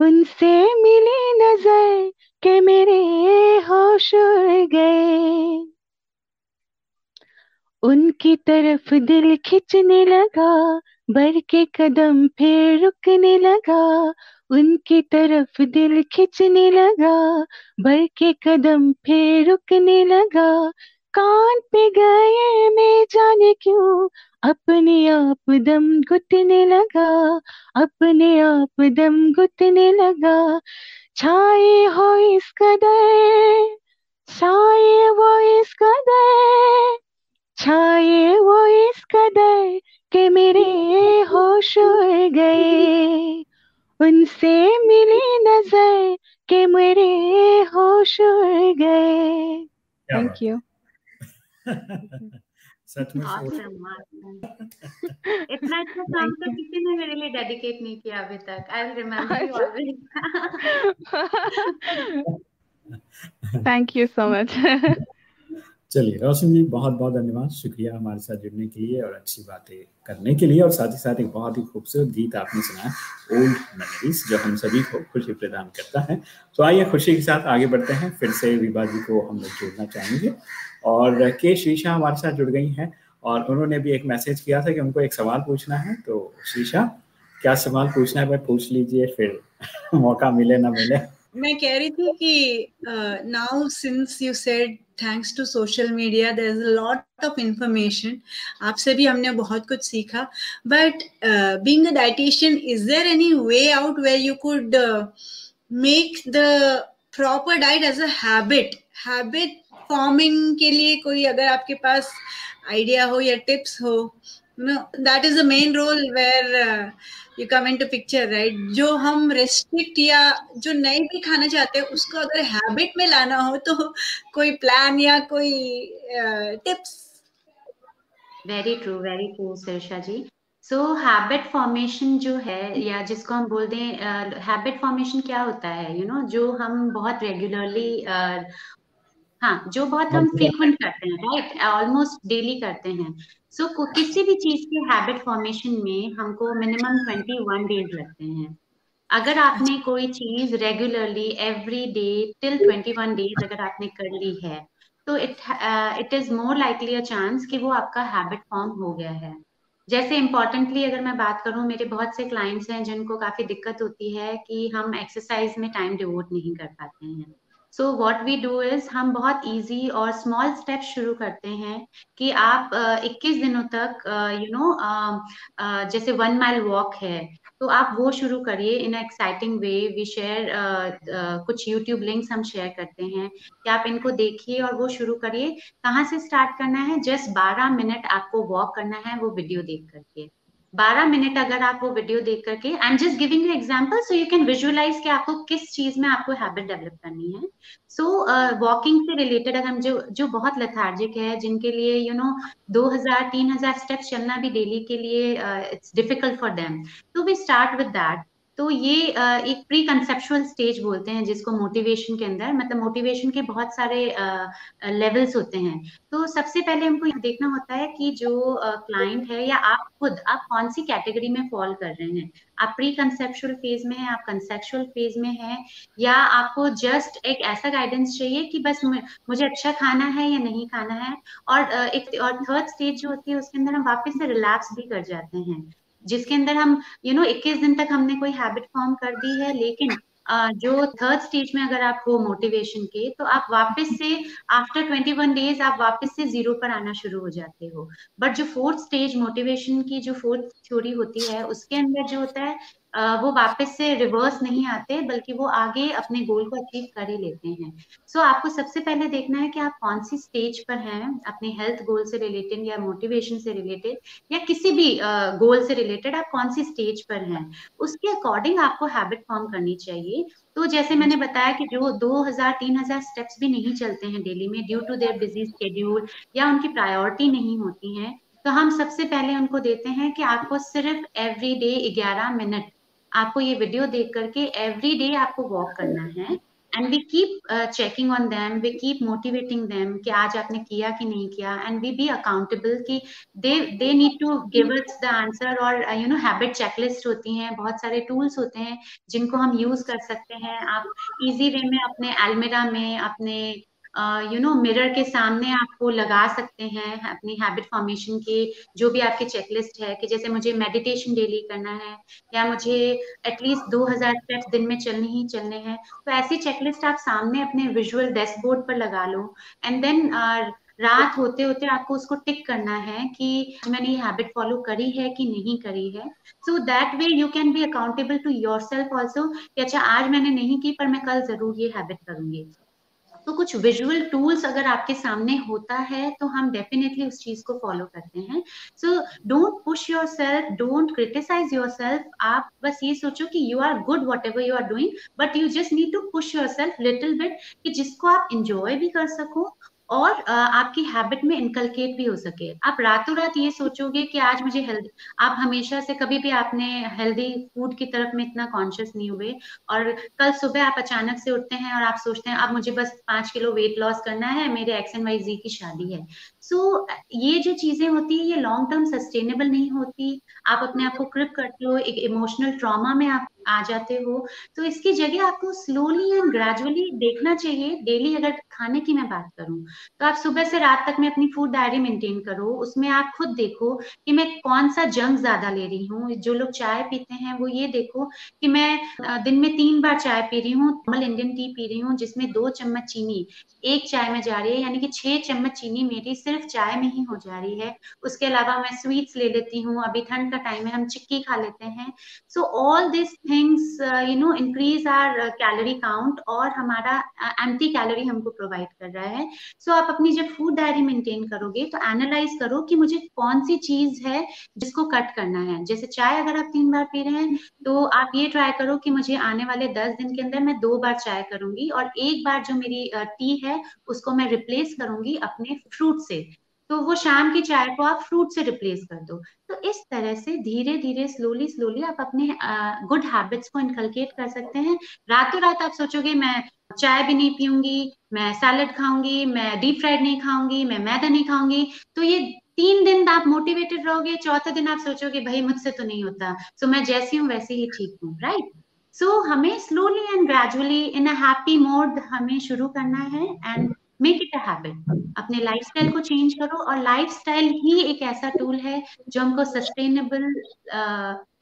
उनसे मिली नज़र के मेरे होश उड़ गए। उनकी तरफ़ दिल खिंचने लगा बढ़ के कदम फिर रुकने लगा उनकी तरफ़ दिल खिंचने लगा बढ़ के कदम फिर रुकने लगा। कान पे गए मैं जाने क्यों? अपने आप दम घुटने लगा, अपने आप दम घुटने लगा। छाए हो इस कदर, छाए वो इस कदर, छाए वो इस कदर के मेरे होश उड़ गए। उनसे मिली नज़र के मेरे होश उड़ गए। Thank (laughs) you. इतना अच्छा (laughs) काम तो किसी ने मेरे लिए डेडिकेट नहीं किया अभी तक। I remember you always thank you so much चलिए, रोशन जी, बहुत बहुत धन्यवाद। शुक्रिया हमारे साथ जुड़ने के लिए और अच्छी बातें करने के लिए और साथ ही साथ एक बहुत ही खूबसूरत गीत आपने सुनाया ओल्ड मेमोरीज जो हम सभी को खुशी प्रदान करता है। तो आइए खुशी के साथ आगे बढ़ते हैं। फिर से विभा जी को हम लोग जोड़ना चाहेंगे। और के शीशा हमारे साथ जुड़ गई हैं और उन्होंने भी एक मैसेज किया था कि उनको एक सवाल पूछना है। तो शीशा क्या सवाल पूछना है भाई पूछ लीजिए, फिर (laughs) मौका मिले ना मिले। मैं कह रही थी कि now since you said thanks to social media there is lot of information आपसे भी हमने बहुत कुछ सीखा। But being a dietitian is there any way out where you could make the proper diet as a habit habit forming के लिए कोई अगर आपके पास आइडिया हो या टिप्स हो no that is the main role where you come into picture right जो हम रेस्ट्रिक्ट या जो नहीं भी खाना चाहते हैं उसको अगर हैबिट में लाना हो तो कोई प्लान या कोई tips very true very true Sirsha ji so habit formation जो है या जिसको हम बोलते दें हैबिट फॉर्मेशन क्या होता है? यू you नो know, जो हम बहुत रेगुलरली uh, हाँ जो बहुत हम फ्रीक्वेंट करते हैं राइट ऑलमोस्ट डेली करते हैं। सो so, किसी भी चीज़ के हैबिट फॉर्मेशन में हमको मिनिमम ट्वेंटी वन डेज़ लगते हैं। अगर आपने कोई चीज़ regularly every day till twenty one days अगर आपने कर ली है तो it it is more likely a chance कि वो आपका हैबिट फॉर्म हो गया है। जैसे इम्पोर्टेंटली अगर मैं बात करूँ मेरे बहुत से क्लाइंट्स हैं जिनको काफ़ी दिक्कत होती है कि हम एक्सरसाइज में टाइम डिवोट नहीं कर पाते हैं। So what we do is हम बहुत ईजी और स्मॉल स्टेप शुरू करते हैं कि आप uh, 21 दिनों तक you uh, know you uh, uh, जैसे वन माइल वॉक है तो आप वो शुरू करिए in exciting way we share कुछ यूट्यूब लिंक्स हम शेयर करते हैं कि आप इनको देखिए और वो शुरू करिए. कहाँ से स्टार्ट करना है? जस्ट 12 मिनट आपको वॉक करना है वो वीडियो देख करके. बारह मिनट अगर आप वो वीडियो देख करके I am just giving you example so you can visualise कि आपको किस चीज़ में आपको हैबिट डेवलप करनी है। सो वॉकिंग uh, से रिलेटेड अगर हम जो जो बहुत लथार्जिक है जिनके लिए यू नो दो हज़ार तीन हज़ार स्टेप्स चलना भी डेली के लिए इट्स डिफ़िकल्ट फॉर देम तो वी स्टार्ट विद दैट तो ये एक प्री कंसेप्चुअल स्टेज बोलते हैं जिसको मोटिवेशन के अंदर मतलब मोटिवेशन के बहुत सारे लेवल्स होते हैं। तो सबसे पहले हमको देखना होता है कि जो क्लाइंट है या आप खुद, आप कौन सी कैटेगरी में फॉल कर रहे हैं? आप प्री कंसेप्चुअल फ़ेज़ में है, आप कंसेप्चुअल फ़ेज़ में है, या आपको जस्ट एक ऐसा गाइडेंस चाहिए कि बस मुझे अच्छा खाना है या नहीं खाना है? और एक, और थर्ड स्टेज जो होती है उसके अंदर हम वापस से रिलैक्स भी कर जाते हैं। जिसके अंदर हम यू नो 21 दिन तक हमने कोई हैबिट फॉर्म कर दी है, लेकिन जो थर्ड स्टेज में अगर आप हो मोटिवेशन के तो आप वापस से आफ्टर 21 डेज़ आप वापस से ज़ीरो पर आना शुरू हो जाते हो। बट जो फोर्थ स्टेज मोटिवेशन की जो फोर्थ थ्योरी होती है, उसके अंदर जो होता है वो वापस से रिवर्स नहीं आते बल्कि वो आगे अपने गोल को अचीव कर ही लेते हैं। सो so, आपको सबसे पहले देखना है कि आप कौन सी स्टेज पर हैं अपने हेल्थ गोल से रिलेटेड या मोटिवेशन से रिलेटेड या किसी भी गोल से रिलेटेड आप कौन सी स्टेज पर हैं। उसके अकॉर्डिंग आपको हैबिट फॉर्म करनी चाहिए। तो जैसे मैंने बताया कि जो 2000 3000 स्टेप्स भी नहीं चलते हैं डेली में due to their busy schedule या उनकी प्रायोरिटी नहीं होती है तो हम सबसे पहले उनको देते हैं कि आपको सिर्फ़ एवरी डे 11 मिनट आपको ये वीडियो देख करके एवरी डे आपको वॉक करना है and we keep checking on them we keep motivating them कि आज आपने किया कि नहीं किया एंड वी बी अकाउंटेबल कि they they need to give us the answer और यू नो हैबिट चेकलिस्ट होती हैं, बहुत सारे टूल्स होते हैं जिनको हम यूज़ कर सकते हैं। आप इजी वे में अपने एलमेरा में, अपने यू नो मिरर के सामने आपको लगा सकते हैं अपनी हैबिट फॉर्मेशन के जो भी आपके चेकलिस्ट है कि जैसे मुझे मेडिटेशन डेली करना है या मुझे एटलीस्ट 2000 स्टेप्स दिन में चलने ही चलने हैं तो ऐसी चेकलिस्ट आप सामने अपने विजुअल डेस्कबोर्ड पर लगा लो एंड देन रात होते होते आपको उसको टिक करना है कि मैंने ये हैबिट फॉलो करी है कि नहीं करी है। So that way you can be accountable to yourself also कि अच्छा आज मैंने नहीं की पर मैं कल ज़रूर ये हैबिट करूँगी। तो कुछ विजुअल टूल्स अगर आपके सामने होता है तो हम डेफिनेटली उस चीज़ को फॉलो करते हैं। So don't push yourself don't criticise yourself आप बस ये सोचो कि you are good whatever you are doing but you just need to push yourself little bit कि जिसको आप इंजॉय भी कर सको और आपकी हैबिट में इनकलकेट भी हो सके। आप रातों रात ये सोचोगे कि आज मुझे हेल्दी आप हमेशा से कभी भी आपने हेल्दी फ़ूड की तरफ़ में इतना कॉन्शियस नहीं हुए और कल सुबह आप अचानक से उठते हैं और आप सोचते हैं, अब मुझे बस पाँच किलो वेट लॉस करना है, मेरे एक्स एंड वाई जी की शादी है। सो so, ये जो चीज़ें होती है ये लॉन्ग टर्म सस्टेनेबल नहीं होती। आप अपने आप को क्रिप करते हो एक इमोशनल ट्रॉमा में आप आ जाते हो। तो इसकी जगह आपको स्लोली एंड ग्रेजुअली देखना चाहिए। डेली अगर खाने की मैं बात करूँ तो आप सुबह से रात तक में अपनी फ़ूड डायरी मेंटेन करो। उसमें आप खुद देखो कि मैं कौन सा जंक ज़्यादा ले रही हूँ। जो लोग चाय पीते हैं वो ये देखो कि मैं दिन में तीन बार चाय पी रही हूँ नॉर्मल इंडियन टी पी रही हूँ जिसमें दो चम्मच चीनी एक चाय में जा रही है यानी कि छह चम्मच चीनी मेरी सिर्फ़ चाय में ही हो जा रही है। उसके अलावा मैं स्वीट्स ले लेती हूँ। अभी ठंड का टाइम है हम चिक्की खा लेते हैं। So all this things you know increase our calorie count और हमारा एंटी uh, कैलोरी हमको प्रोवाइड कर रहा है। सो so, आप अपनी जब फ़ूड डायरी मेंटेन करोगे तो एनालाइज करो कि मुझे कौन सी चीज़ है जिसको कट करना है। जैसे चाय अगर आप तीन बार पी रहे हैं तो आप ये ट्राई करो कि मुझे आने वाले दस दिन के अंदर मैं दो बार चाय करूँगी और एक बार जो मेरी टी uh, है उसको मैं रिप्लेस करूँगी अपने फ्रूट से। तो वो शाम की चाय को आप फ्रूट से रिप्लेस कर दो। तो इस तरह से धीरे धीरे स्लोली स्लोली आप अपने गुड हैबिट्स को इनकलकेट कर सकते हैं। रातों रात आप सोचोगे, मैं चाय भी नहीं पीऊँगी, मैं सैलड खाऊँगी, मैं डीप फ्राइड नहीं खाऊँगी, मैं मैदा नहीं खाऊँगी। तो ये तीन दिन आप मोटिवेटेड रहोगे, चौथे दिन आप सोचोगे, भाई, मुझसे तो नहीं होता। सो मैं जैसी हूँ, वैसे ही ठीक हूँ राइट सो हमें slowly and gradually in a happy mode हमें शुरू करना है। And make it a habit अपने लाइफस्टाइल को चेंज करो और लाइफस्टाइल ही एक ऐसा टूल है जो हमको सस्टेनेबल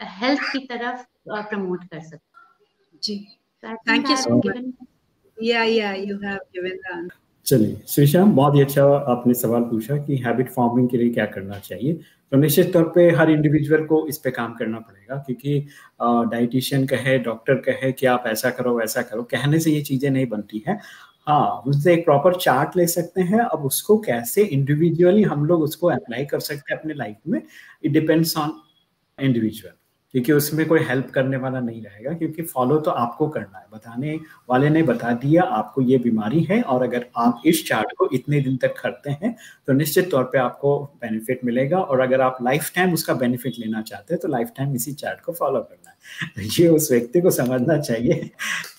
हेल्थ uh, की तरफ़ प्रमोट uh, कर सकते जी। Thank you so much yeah yeah you have given चलिए श्रीशाम बहुत ही अच्छा आपने सवाल पूछा कि हैबिट फॉर्मिंग के लिए क्या करना चाहिए। तो निश्चित तौर पे हर इंडिविजुअल को इस पे काम करना पड़ेगा क्योंकि डाइटिशियन कहे डॉक्टर कहे कि आप ऐसा करो वैसा करो। कहने से ये चीज़ें नहीं बनती हैं। हाँ उससे एक प्रॉपर चार्ट ले सकते हैं। अब उसको कैसे इंडिविजुअली हम लोग उसको अप्लाई कर सकते हैं अपने लाइफ में इट डिपेंड्स ऑन इंडिविजुअल क्योंकि उसमें कोई हेल्प करने वाला नहीं रहेगा क्योंकि फॉलो तो आपको करना है। बताने वाले ने बता दिया आपको ये बीमारी है और अगर आप इस चार्ट को इतने दिन तक करते हैं तो निश्चित तौर पे आपको बेनिफिट मिलेगा और अगर आप लाइफ टाइम उसका बेनिफिट लेना चाहते हैं तो लाइफ टाइम इसी चार्ट को फॉलो करना है। (laughs) ये उस व्यक्ति को समझना चाहिए।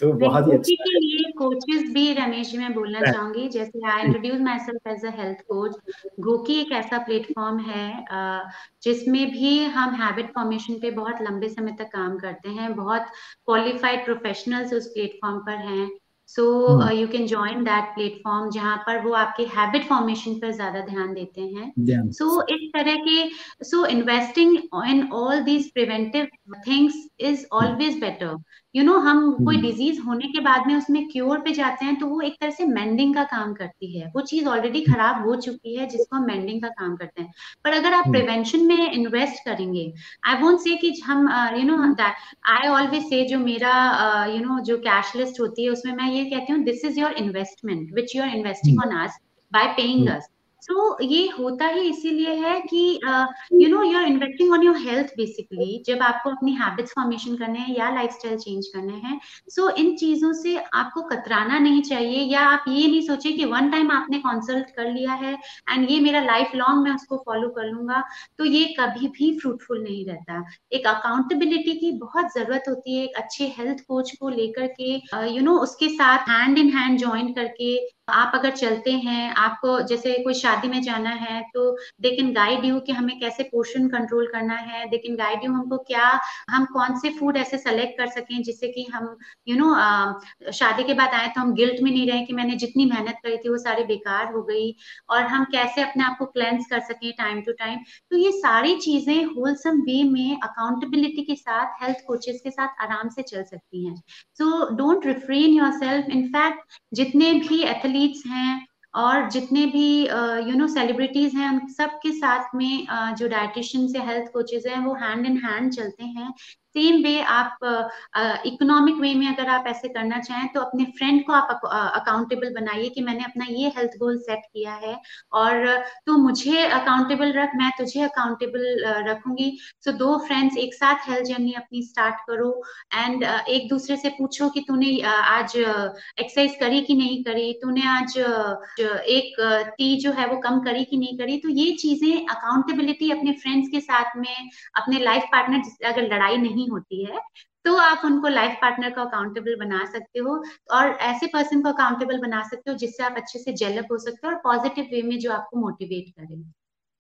तो बहुत ही अच्छा कोचेस भी रमेश जी मैं बोलना चाहूँगी जैसे I introduce myself as a health coach GOQii एक ऐसा प्लेटफॉर्म है जिसमें भी हम हैबिट फॉर्मेशन पे बहुत लंबे समय तक काम करते हैं बहुत क्वालिफाइड प्रोफेशनल्स उस प्लेटफॉर्म पर हैं so you can join that platform जहाँ पर वो आपके हैबिट फॉर्मेशन पर ज़्यादा ध्यान देते हैं। सो so, इस तरह के so investing in all these preventive things is always better you know हम hmm. कोई डिज़ीज़ होने के बाद में उसमें क्योर पे जाते हैं तो वो एक तरह से मेंडिंग का काम करती है वो चीज़ ऑलरेडी. खराब हो चुकी है जिसको हम मेंडिंग का काम करते हैं पर अगर आप प्रिवेंशन hmm. में इन्वेस्ट करेंगे आई वोंट से कि हम यू नो आई ऑलवेज से जो मेरा you uh, know you know, जो कैश लिस्ट होती है उसमें मैं ये कहती हूँ this is your investment which you are investing on us by paying us so so, ये होता ही इसीलिए है कि you know you are investing on your health basically जब आपको अपनी हैबिट्स फॉर्मेशन करने हैं या लाइफस्टाइल चेंज करने हैं सो so, इन चीज़ों से आपको कतराना नहीं चाहिए या आप ये नहीं सोचे कि वन टाइम आपने कंसल्ट कर लिया है एंड ये मेरा लाइफ लॉन्ग मैं उसको फॉलो कर लूँगा तो ये कभी भी फ्रूटफुल नहीं रहता. एक अकाउंटेबिलिटी की बहुत ज़रूरत होती है एक अच्छे हेल्थ कोच को लेकर के you uh, know you know, उसके साथ हैंड इन हैंड ज्वाइन करके आप अगर चलते हैं आपको जैसे कोई शादी में जाना है तो दे कैन गाइड यू कि हमें कैसे पोर्शन कंट्रोल करना है। दे कैन गाइड यू हमको क्या हम कौन से फ़ूड ऐसे सेलेक्ट कर सकें जिससे कि हम यू you नो know, शादी के बाद आए तो हम गिल्ट में नहीं रहे कि मैंने जितनी मेहनत करी थी वो सारी बेकार हो गई। और हम कैसे अपने आप को क्लेंस कर सकें टाइम टू टाइम तो ये सारी चीज़ें होलसम वे में अकाउंटेबिलिटी के साथ हेल्थ कोचेस के साथ आराम से चल सकती हैं। So don't refrain yourself in fact जितने भी एथलीट एथलीट्स हैं और जितने भी यू नो सेलिब्रिटीज हैं उन सब के साथ में uh, जो डाइटिशियंस या हेल्थ कोचेज हैं वो हैंड इन हैंड चलते हैं। सेम वे आप इकोनॉमिक वे में अगर आप ऐसे करना चाहें तो अपने फ्रेंड को आप अकाउंटेबल बनाइए कि मैंने अपना ये हेल्थ गोल सेट किया है। और तू मुझे अकाउंटेबल रख मैं तुझे अकाउंटेबल रखूँगी। सो so, दो फ्रेंड्स एक साथ हेल्थ जर्नी अपनी स्टार्ट करो। एंड एक दूसरे से पूछो कि तूने आज एक्सरसाइज करी कि नहीं करी? तूने आज एक टी जो है वो कम करी कि नहीं करी? तो ये चीज़ें अकाउंटेबिलिटी अपने फ्रेंड्स के साथ में अपने लाइफ पार्टनर अगर लड़ाई नहीं नहीं होती है तो आप उनको लाइफ पार्टनर को अकाउंटेबल बना सकते हो और ऐसे पर्सन को अकाउंटेबल बना सकते हो जिससे आप अच्छे से जेलअप हो सकते हो और पॉजिटिव वे में जो आपको मोटिवेट करे।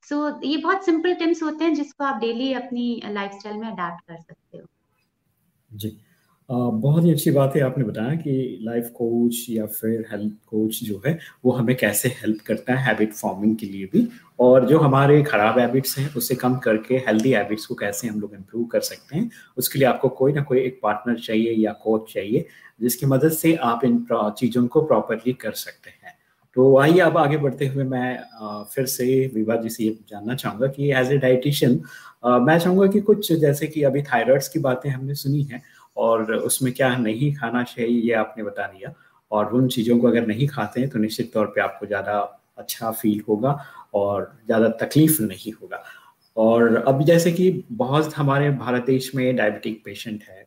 सो so, ये बहुत सिंपल टिप्स होते हैं जिसको आप डेली अपनी लाइफस्टाइल में अडेप्ट कर सकते हो। जी। बहुत ही अच्छी बात है, आपने बताया कि लाइफ कोच या फिर हेल्थ कोच जो है, वो हमें कैसे हेल्प करता है हैबिट फॉर्मिंग के लिए भी और जो हमारे खराब हैबिट्स हैं, उसे कम करके हेल्दी हैबिट्स को कैसे हम लोग इम्प्रूव कर सकते हैं, उसके लिए आपको कोई ना कोई एक पार्टनर चाहिए या कोच चाहिए, जिसकी मदद से आप इन चीज़ों को प्रॉपरली कर सकते हैं। तो आइए अब आगे बढ़ते हुए मैं फिर से विवाह जी से ये जानना चाहूँगा कि एज ए डाइटिशियन मैं चाहूँगा कि कुछ जैसे कि अभी थायराइड्स की बातें हमने सुनी हैं और उसमें क्या नहीं खाना चाहिए, ये आपने बता दिया। और उन चीज़ों को अगर नहीं खाते हैं तो निश्चित तौर पे आपको ज़्यादा अच्छा फील होगा और ज़्यादा तकलीफ़ नहीं होगा। और अब जैसे कि बहुत हमारे भारत देश में डायबिटिक पेशेंट है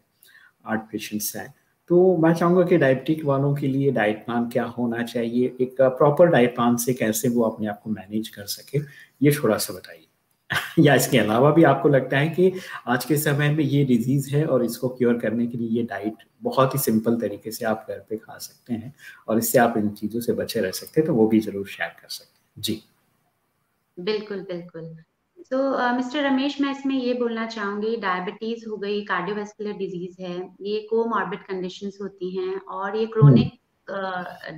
आर्ट पेशेंट्स हैं तो मैं चाहूँगा कि डायबिटिक वालों के लिए डाइट प्लान क्या होना चाहिए, एक प्रॉपर डाइट प्लान से कैसे वो अपने आप को मैनेज कर सके, ये थोड़ा सा बताइए। (laughs) या इसके अलावा भी आपको लगता है कि आज के समय में ये डिज़ीज़ है और इसको क्योर करने के लिए ये डाइट बहुत ही सिंपल तरीके से आप घर पे खा सकते हैं और इससे आप इन चीज़ों से बचे रह सकते हैं तो वो भी ज़रूर शेयर कर सकते हैं। जी। बिल्कुल बिल्कुल। तो मिस्टर रमेश मैं इसमें ये बोलना चाहूँगी डायबिटीज़ हो गई कार्डियोवेस्कुलर डिज़ीज़ है ये कोमॉर्बिड कंडीशंस होती हैं और ये क्रोनिक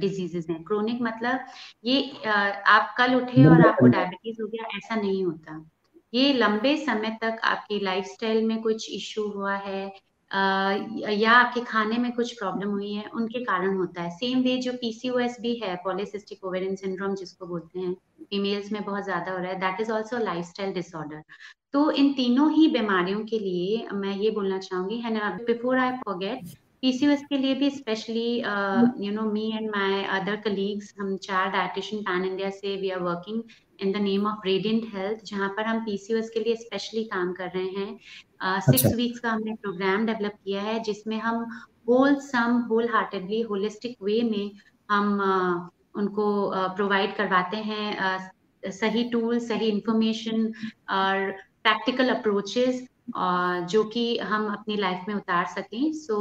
डिजीजेस हैं। क्रोनिक मतलब ये uh, आप कल उठे और आपको डायबिटीज़ हो गया ऐसा नहीं होता। ये लंबे समय तक आपकी लाइफस्टाइल में कुछ इश्यू हुआ है या आपके खाने में कुछ प्रॉब्लम हुई है, उनके कारण होता है। सेम वे जो पीसीओएस भी है पॉलिसिस्टिक ओवेरियन सिंड्रोम जिसको बोलते हैं फीमेल्स में बहुत ज़्यादा हो रहा है that is also lifestyle disorder तो इन तीनों ही बीमारियों के लिए मैं ये बोलना चाहूँगी, है ना बिफोर आई फॉरगेट पीसीओएस के लिए भी specially you know me and my other colleagues हम चार डाइटिशियन पैन इंडिया से we are working in the name of Radiant Health जहाँ पर हम पीसीओएस के लिए स्पेशली काम कर रहे हैं सिक्स uh, वीक्स अच्छा। का हमने प्रोग्राम डेवलप किया है जिसमें हम wholesome wholeheartedly holistic way में हम uh, उनको प्रोवाइड uh, करवाते हैं uh, सही टूल सही इंफॉर्मेशन और प्रैक्टिकल अप्रोचेस जो कि हम अपनी लाइफ में उतार सकें। So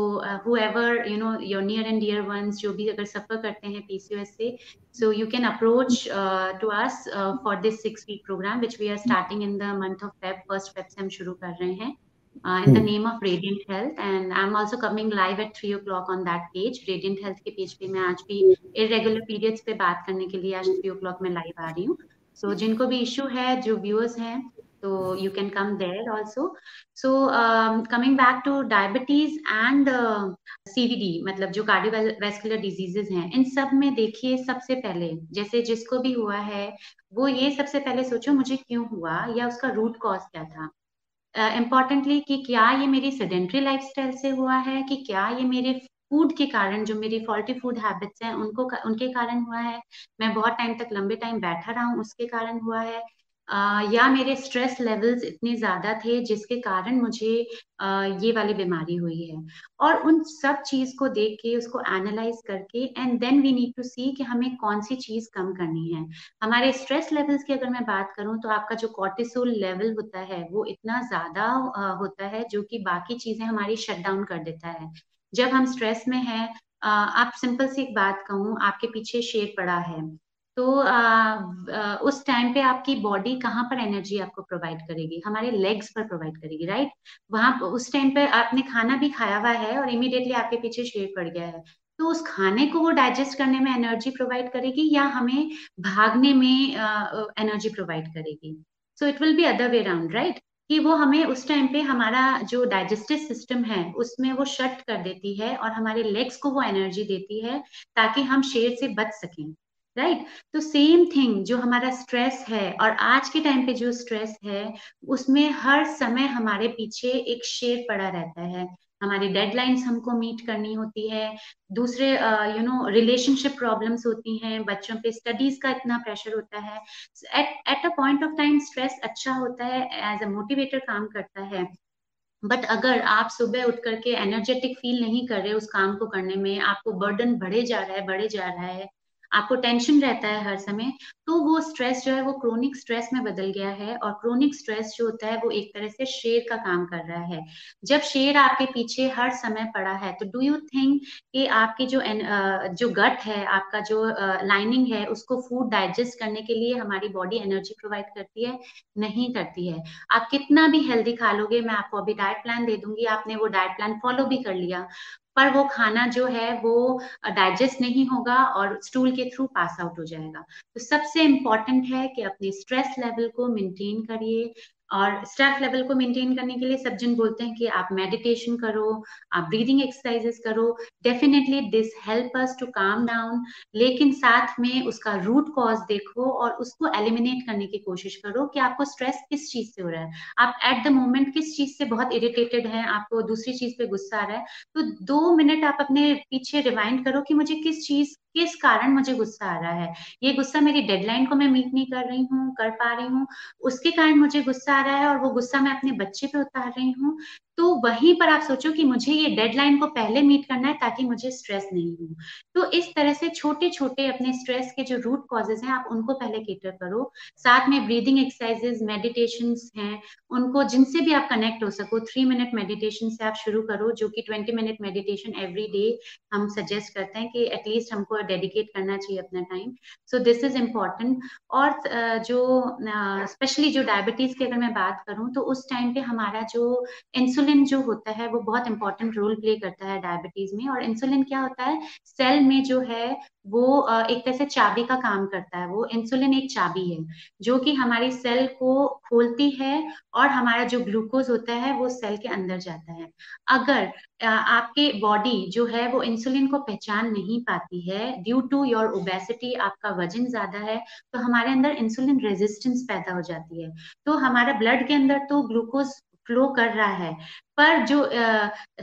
however you know your near and dear ones जो भी अगर सफ़र करते हैं पीसीओएस से so you can approach to us for this six week programme which we are starting in the month of Feb first Feb से हम शुरू कर रहे हैं। In the name of Radiant Health and I am also coming live at three o'clock on that page Radiant Health के page पे मैं आज भी इरेगुलर पीरियड्स पे बात करने के लिए आज थ्री ओ क्लॉक में लाइव आ रही हूँ। सो so, जिनको भी इशू है जो व्यूअर्स हैं so you can come there also. So um, coming back to diabetes and uh, cvd मतलब जो कार्डियोवैस्कुलर डिजीजेस हैं इन सब में देखिए सबसे पहले जैसे जिसको भी हुआ है वो ये सबसे पहले सोचो मुझे क्यों हुआ या उसका रूट कॉज क्या था। इम्पॉर्टेंटली uh, कि क्या ये मेरी सेडेंट्री लाइफस्टाइल से हुआ है कि क्या ये मेरे फ़ूड के कारण जो मेरी फॉल्टी फ़ूड हैबिट्स हैं उनको उनके कारण हुआ है। मैं बहुत टाइम तक लंबे टाइम बैठा रहा हूँ उसके कारण हुआ है। या मेरे स्ट्रेस लेवल्स इतने ज़्यादा थे जिसके कारण मुझे ये वाली बीमारी हुई है। और उन सब चीज़ को देख के, उसको एनालाइज करके and then we need to see कि हमें कौन सी चीज़ कम करनी है। हमारे स्ट्रेस लेवल्स की अगर मैं बात करूँ तो आपका जो कॉर्टिसोल लेवल होता है, वो इतना ज़्यादा होता है जो कि बाकी चीज़ें हमारी शट डाउन कर देता है। जब हम स्ट्रेस में हैं आप सिंपल सी एक बात कहूँ, आपके पीछे शेर पड़ा है। तो आ, आ, उस टाइम पे आपकी बॉडी कहाँ पर एनर्जी आपको प्रोवाइड करेगी? हमारे लेग्स पर प्रोवाइड करेगी राइट वहाँ उस टाइम पे आपने खाना भी खाया हुआ है और इमिडिएटली आपके पीछे शेर पड़ गया है। तो उस खाने को वो डाइजेस्ट करने में एनर्जी प्रोवाइड करेगी या हमें भागने में एनर्जी प्रोवाइड करेगी? So it will be other way round right कि वो हमें उस टाइम पे हमारा जो डाइजेस्टिव सिस्टम है उसमें वो शट कर देती है और हमारे लेग्स को वो एनर्जी देती है ताकि हम शेर से बच सकें। राइट? तो सेम थिंग जो हमारा स्ट्रेस है, और आज के टाइम पे जो स्ट्रेस है, उसमें हर समय हमारे पीछे एक शेर पड़ा रहता है। हमारी डेडलाइंस हमको मीट करनी होती है। दूसरे यू नो रिलेशनशिप प्रॉब्लम्स होती हैं, बच्चों पे स्टडीज़ का इतना प्रेशर होता है। At a point of time stress अच्छा होता है एज अ मोटिवेटर काम करता है। बट अगर आप सुबह उठ करके एनर्जेटिक फील नहीं कर रहे, उस काम को करने में आपको बर्डन बढ़े जा रहा है, बढ़े जा रहा है आपको टेंशन रहता है हर समय तो वो स्ट्रेस जो है, वो क्रोनिक स्ट्रेस में बदल गया है और क्रोनिक स्ट्रेस जो होता है, वो एक तरह से शेर का काम कर रहा है। जब शेर आपके पीछे हर समय पड़ा है तो डू यू थिंक कि आपकी जो जो गट है, आपका जो लाइनिंग है, उसको फ़ूड डाइजेस्ट करने के लिए हमारी बॉडी एनर्जी प्रोवाइड करती है? नहीं करती है। आप कितना भी हेल्दी खा लोगे, मैं आपको अभी डाइट प्लान दे दूँगी, आपने वो डाइट प्लान फॉलो भी कर लिया। पर वो खाना जो है वो डाइजेस्ट नहीं होगा और स्टूल के थ्रू पास आउट हो जाएगा। तो सबसे इंपॉर्टेंट है कि अपने स्ट्रेस लेवल को मेंटेन करिए और स्ट्रेस लेवल को मेंटेन करने के लिए सब जन बोलते हैं कि आप मेडिटेशन करो, आप ब्रीदिंग एक्सरसाइजेस करो। Definitely this help us to calm down लेकिन साथ में उसका रूट कॉज देखो और उसको एलिमिनेट करने की कोशिश करो कि आपको स्ट्रेस किस चीज़ से हो रहा है। आप एट द मोमेंट किस चीज़ से बहुत इरिटेटेड है, आपको दूसरी चीज़ पे गुस्सा आ रहा है तो दो मिनट आप अपने पीछे रिमाइंड करो कि मुझे किस चीज़, किस कारण मुझे गुस्सा आ रहा है। ये गुस्सा मेरी डेडलाइन को मैं मीट नहीं कर रही हूँ, कर पा रही हूँ, उसके कारण मुझे गुस्सा आ रहा है और वो गुस्सा मैं अपने बच्चे पे उतार रही हूँ। तो वहीं पर आप सोचो कि मुझे ये डेडलाइन को पहले मीट करना है ताकि मुझे स्ट्रेस नहीं हो। तो इस तरह से छोटे छोटे अपने स्ट्रेस के जो रूट कॉजेज हैं, आप उनको पहले केटर करो। साथ में ब्रीदिंग एक्सरसाइजेज मेडिटेशन हैं। उनको, जिनसे भी आप कनेक्ट हो सको थ्री मिनट मेडिटेशन से आप शुरू करो, जो कि twenty minute meditation every day हम सजेस्ट करते हैं कि एटलीस्ट हमको डेडिकेट करना चाहिए अपना time so this is important और जो स्पेशली जो डायबिटीज़ की अगर मैं बात करूँ तो उस टाइम पे हमारा जो इंसुलिन जो होता है, वो बहुत इंपॉर्टेंट रोल प्ले करता है डायबिटीज़ में। और इंसुलिन क्या होता है? सेल में जो है वो एक तरह से चाबी का काम करता है, वो इंसुलिन एक चाबी है, जो कि हमारी सेल को खोलती है और हमारा जो ग्लूकोज होता है, वो सेल के अंदर जाता है। अगर आपके बॉडी जो है, वो इंसुलिन को पहचान नहीं पाती है ड्यू टू योर ओबेसिटी आपका वज़न ज़्यादा है तो हमारे अंदर इंसुलिन रेजिस्टेंस पैदा हो जाती है। तो हमारा ब्लड के अंदर तो ग्लूकोज फ्लो कर रहा है, पर जो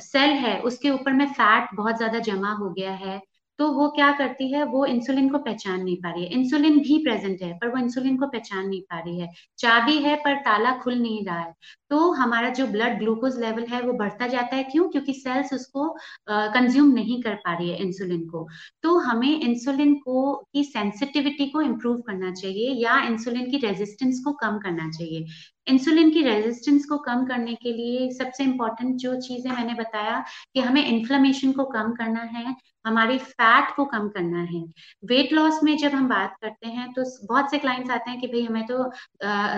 सेल है, उसके ऊपर में फैट बहुत ज़्यादा जमा हो गया है तो वो क्या करती है? वो इंसुलिन को पहचान नहीं पा रही है। इंसुलिन भी प्रेजेंट है, पर वो इंसुलिन को पहचान नहीं पा रही है। चाबी है, पर ताला खुल नहीं रहा है। तो हमारा जो ब्लड ग्लूकोज लेवल है, वो बढ़ता जाता है। क्यों? क्योंकि सेल्स उसको कंज्यूम नहीं कर पा रही है इंसुलिन को। तो हमें इंसुलिन को, की सेंसिटिविटी को इम्प्रूव करना चाहिए या इंसुलिन की रेजिस्टेंस को कम करना चाहिए। इंसुलिन की रेजिस्टेंस को कम करने के लिए सबसे इंपॉर्टेंट जो चीज़ है मैंने बताया कि हमें इन्फ्लेमेशन को कम करना है, हमारे फैट को कम करना है। वेट लॉस में जब हम बात करते हैं तो बहुत से क्लाइंट्स आते हैं कि भाई हमें तो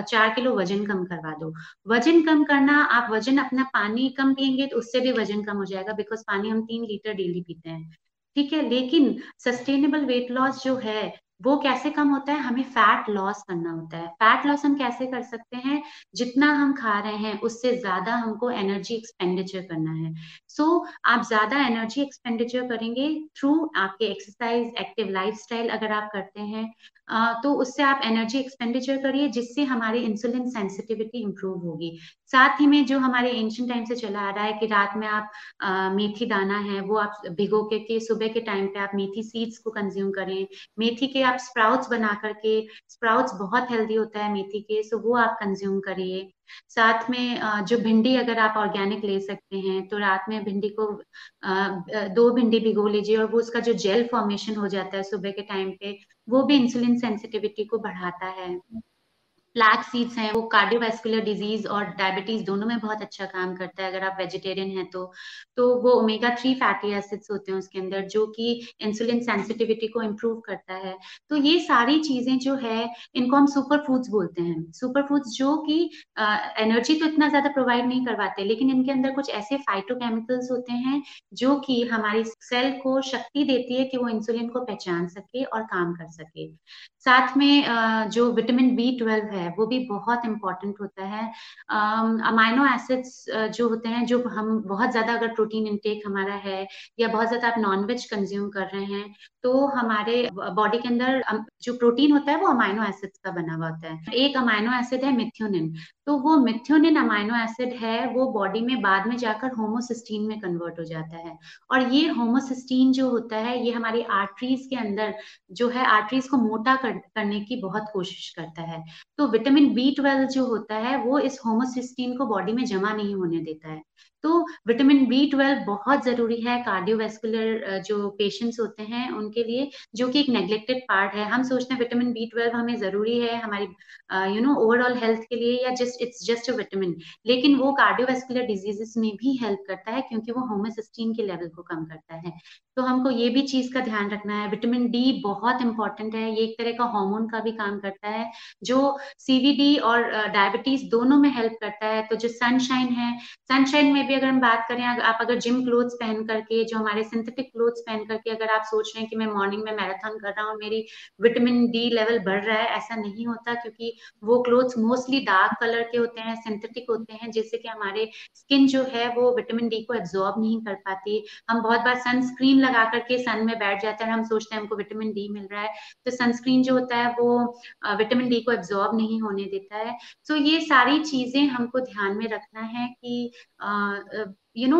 चार किलो वज़न कम करवा दो। वज़न कम करना, आप वज़न अपना पानी कम पियेंगे तो उससे भी वज़न कम हो जाएगा बिकॉज़ पानी हम तीन लीटर डेली पीते हैं। ठीक है? लेकिन सस्टेनेबल वेट लॉस जो है वो कैसे कम होता है? हमें फैट लॉस करना होता है। फैट लॉस हम कैसे कर सकते हैं? जितना हम खा रहे हैं उससे ज़्यादा हमको एनर्जी एक्सपेंडिचर करना है। सो so, आप ज़्यादा एनर्जी एक्सपेंडिचर करेंगे थ्रू आपके एक्सरसाइज एक्टिव लाइफस्टाइल अगर आप करते हैं तो उससे आप एनर्जी एक्सपेंडिचर करिए जिससे हमारी इंसुलिन सेंसिटिविटी इंप्रूव होगी। साथ ही में जो हमारे एंशियंट टाइम से चला आ रहा है कि रात में आप आ, मेथी दाना है वो आप भिगो के, के सुबह के टाइम पे आप मेथी सीड्स को कंज्यूम करें। मेथी के आप स्प्राउट्स बना करके स्प्राउट्स बहुत हेल्दी होता है मेथी के सो वो आप कंज्यूम करिए। साथ में जो भिंडी अगर आप ऑर्गेनिक ले सकते हैं तो रात में भिंडी को दो भिंडी भिगो लीजिए और वो उसका जो जेल फॉर्मेशन हो जाता है सुबह के टाइम पे, वो भी इंसुलिन सेंसिटिविटी को बढ़ाता है। फ्लैक्स सीड्स हैं, वो कार्डियोवैस्कुलर डिज़ीज़ और डायबिटीज़ दोनों में बहुत अच्छा काम करता है, अगर आप वेजिटेरियन हैं तो। तो वो ओमेगा थ्री फैटी एसिड्स होते हैं उसके अंदर, जो कि इंसुलिन सेंसिटिविटी को इम्प्रूव करता है। तो ये सारी चीज़ें जो है, इनको हम सुपर फूड्स बोलते हैं। सुपर फूड्स जो कि एनर्जी तो इतना ज़्यादा प्रोवाइड नहीं करवाते, लेकिन इनके अंदर कुछ ऐसे फाइटोकेमिकल्स होते हैं, जो कि हमारी सेल को शक्ति देती है कि वो इंसुलिन को पहचान सके और काम कर सके। साथ में जो विटामिन बी ट्वेल्व है वो भी बहुत इंपॉर्टेंट होता है। अमाइनो um, एसिड्स जो होते हैं जो हम बहुत ज़्यादा अगर प्रोटीन इनटेक हमारा है या बहुत ज़्यादा आप नॉनवेज कंज्यूम कर रहे हैं तो हमारे बॉडी के अंदर जो प्रोटीन होता है वो अमाइनो एसिड्स का बना हुआ होता है। एक अमाइनो एसिड है मिथ्योनिन तो वो मिथ्योनिन अमाइनो एसिड है वो बॉडी में बाद में जाकर होमोसिस्टीन में कन्वर्ट हो जाता है। और ये होमोसिस्टीन जो होता है ये हमारी आर्टरीज के अंदर जो है आर्टरीज को मोटा कर, करने की बहुत कोशिश करता है। तो विटामिन बी ट्वेल्व जो होता है वो इस होमोसिस्टीन को बॉडी में जमा नहीं होने देता है। तो विटामिन बी ट्वेल्व बहुत ज़रूरी है कार्डियोवेस्कुलर जो पेशेंट्स होते हैं, उनके लिए, जो कि एक नेग्लेक्टेड पार्ट है। हम सोचते हैं विटामिन बी ट्वेल्व हमें ज़रूरी है हमारी यू नो ओवरऑल हेल्थ के लिए या just it's just a vitamin लेकिन वो कार्डियोवेस्कुलर डिजीजेस में भी हेल्प करता है क्योंकि वो होमोसिस्टीन के लेवल को कम करता है। तो हमको ये भी चीज़ का ध्यान रखना है। विटामिन डी बहुत इंपॉर्टेंट है। ये एक तरह का हार्मोन का भी काम करता है, जो सीवीडी और डायबिटीज़ दोनों में हेल्प करता है। तो जो सनशाइन है सनशाइन में भी अगर हम बात करें आप अगर जिम क्लोथ्स पहन करके, जो हमारे सिंथेटिक क्लोथ्स पहन करके अगर आप सोच रहे हैं कि मैं मॉर्निंग में मैराथन कर रहा हूँ मेरी विटामिन डी लेवल बढ़ रहा है, ऐसा नहीं होता क्योंकि वो क्लोथ्स मोस्टली डार्क कलर के होते हैं सिंथेटिक होते हैं, जिससे कि हमारे स्किन जो है वो विटामिन डी को एब्जॉर्ब नहीं कर पाती। हम बहुत बार सनस्क्रीन लगा करके सन में बैठ जाते हैं हम सोचते हैं हमको विटामिन डी मिल रहा है तो सनस्क्रीन जो होता है वो विटामिन डी को एब्जॉर्ब नहीं होने देता है। सो so ये सारी चीज़ें हमको ध्यान में रखना है कि यू नो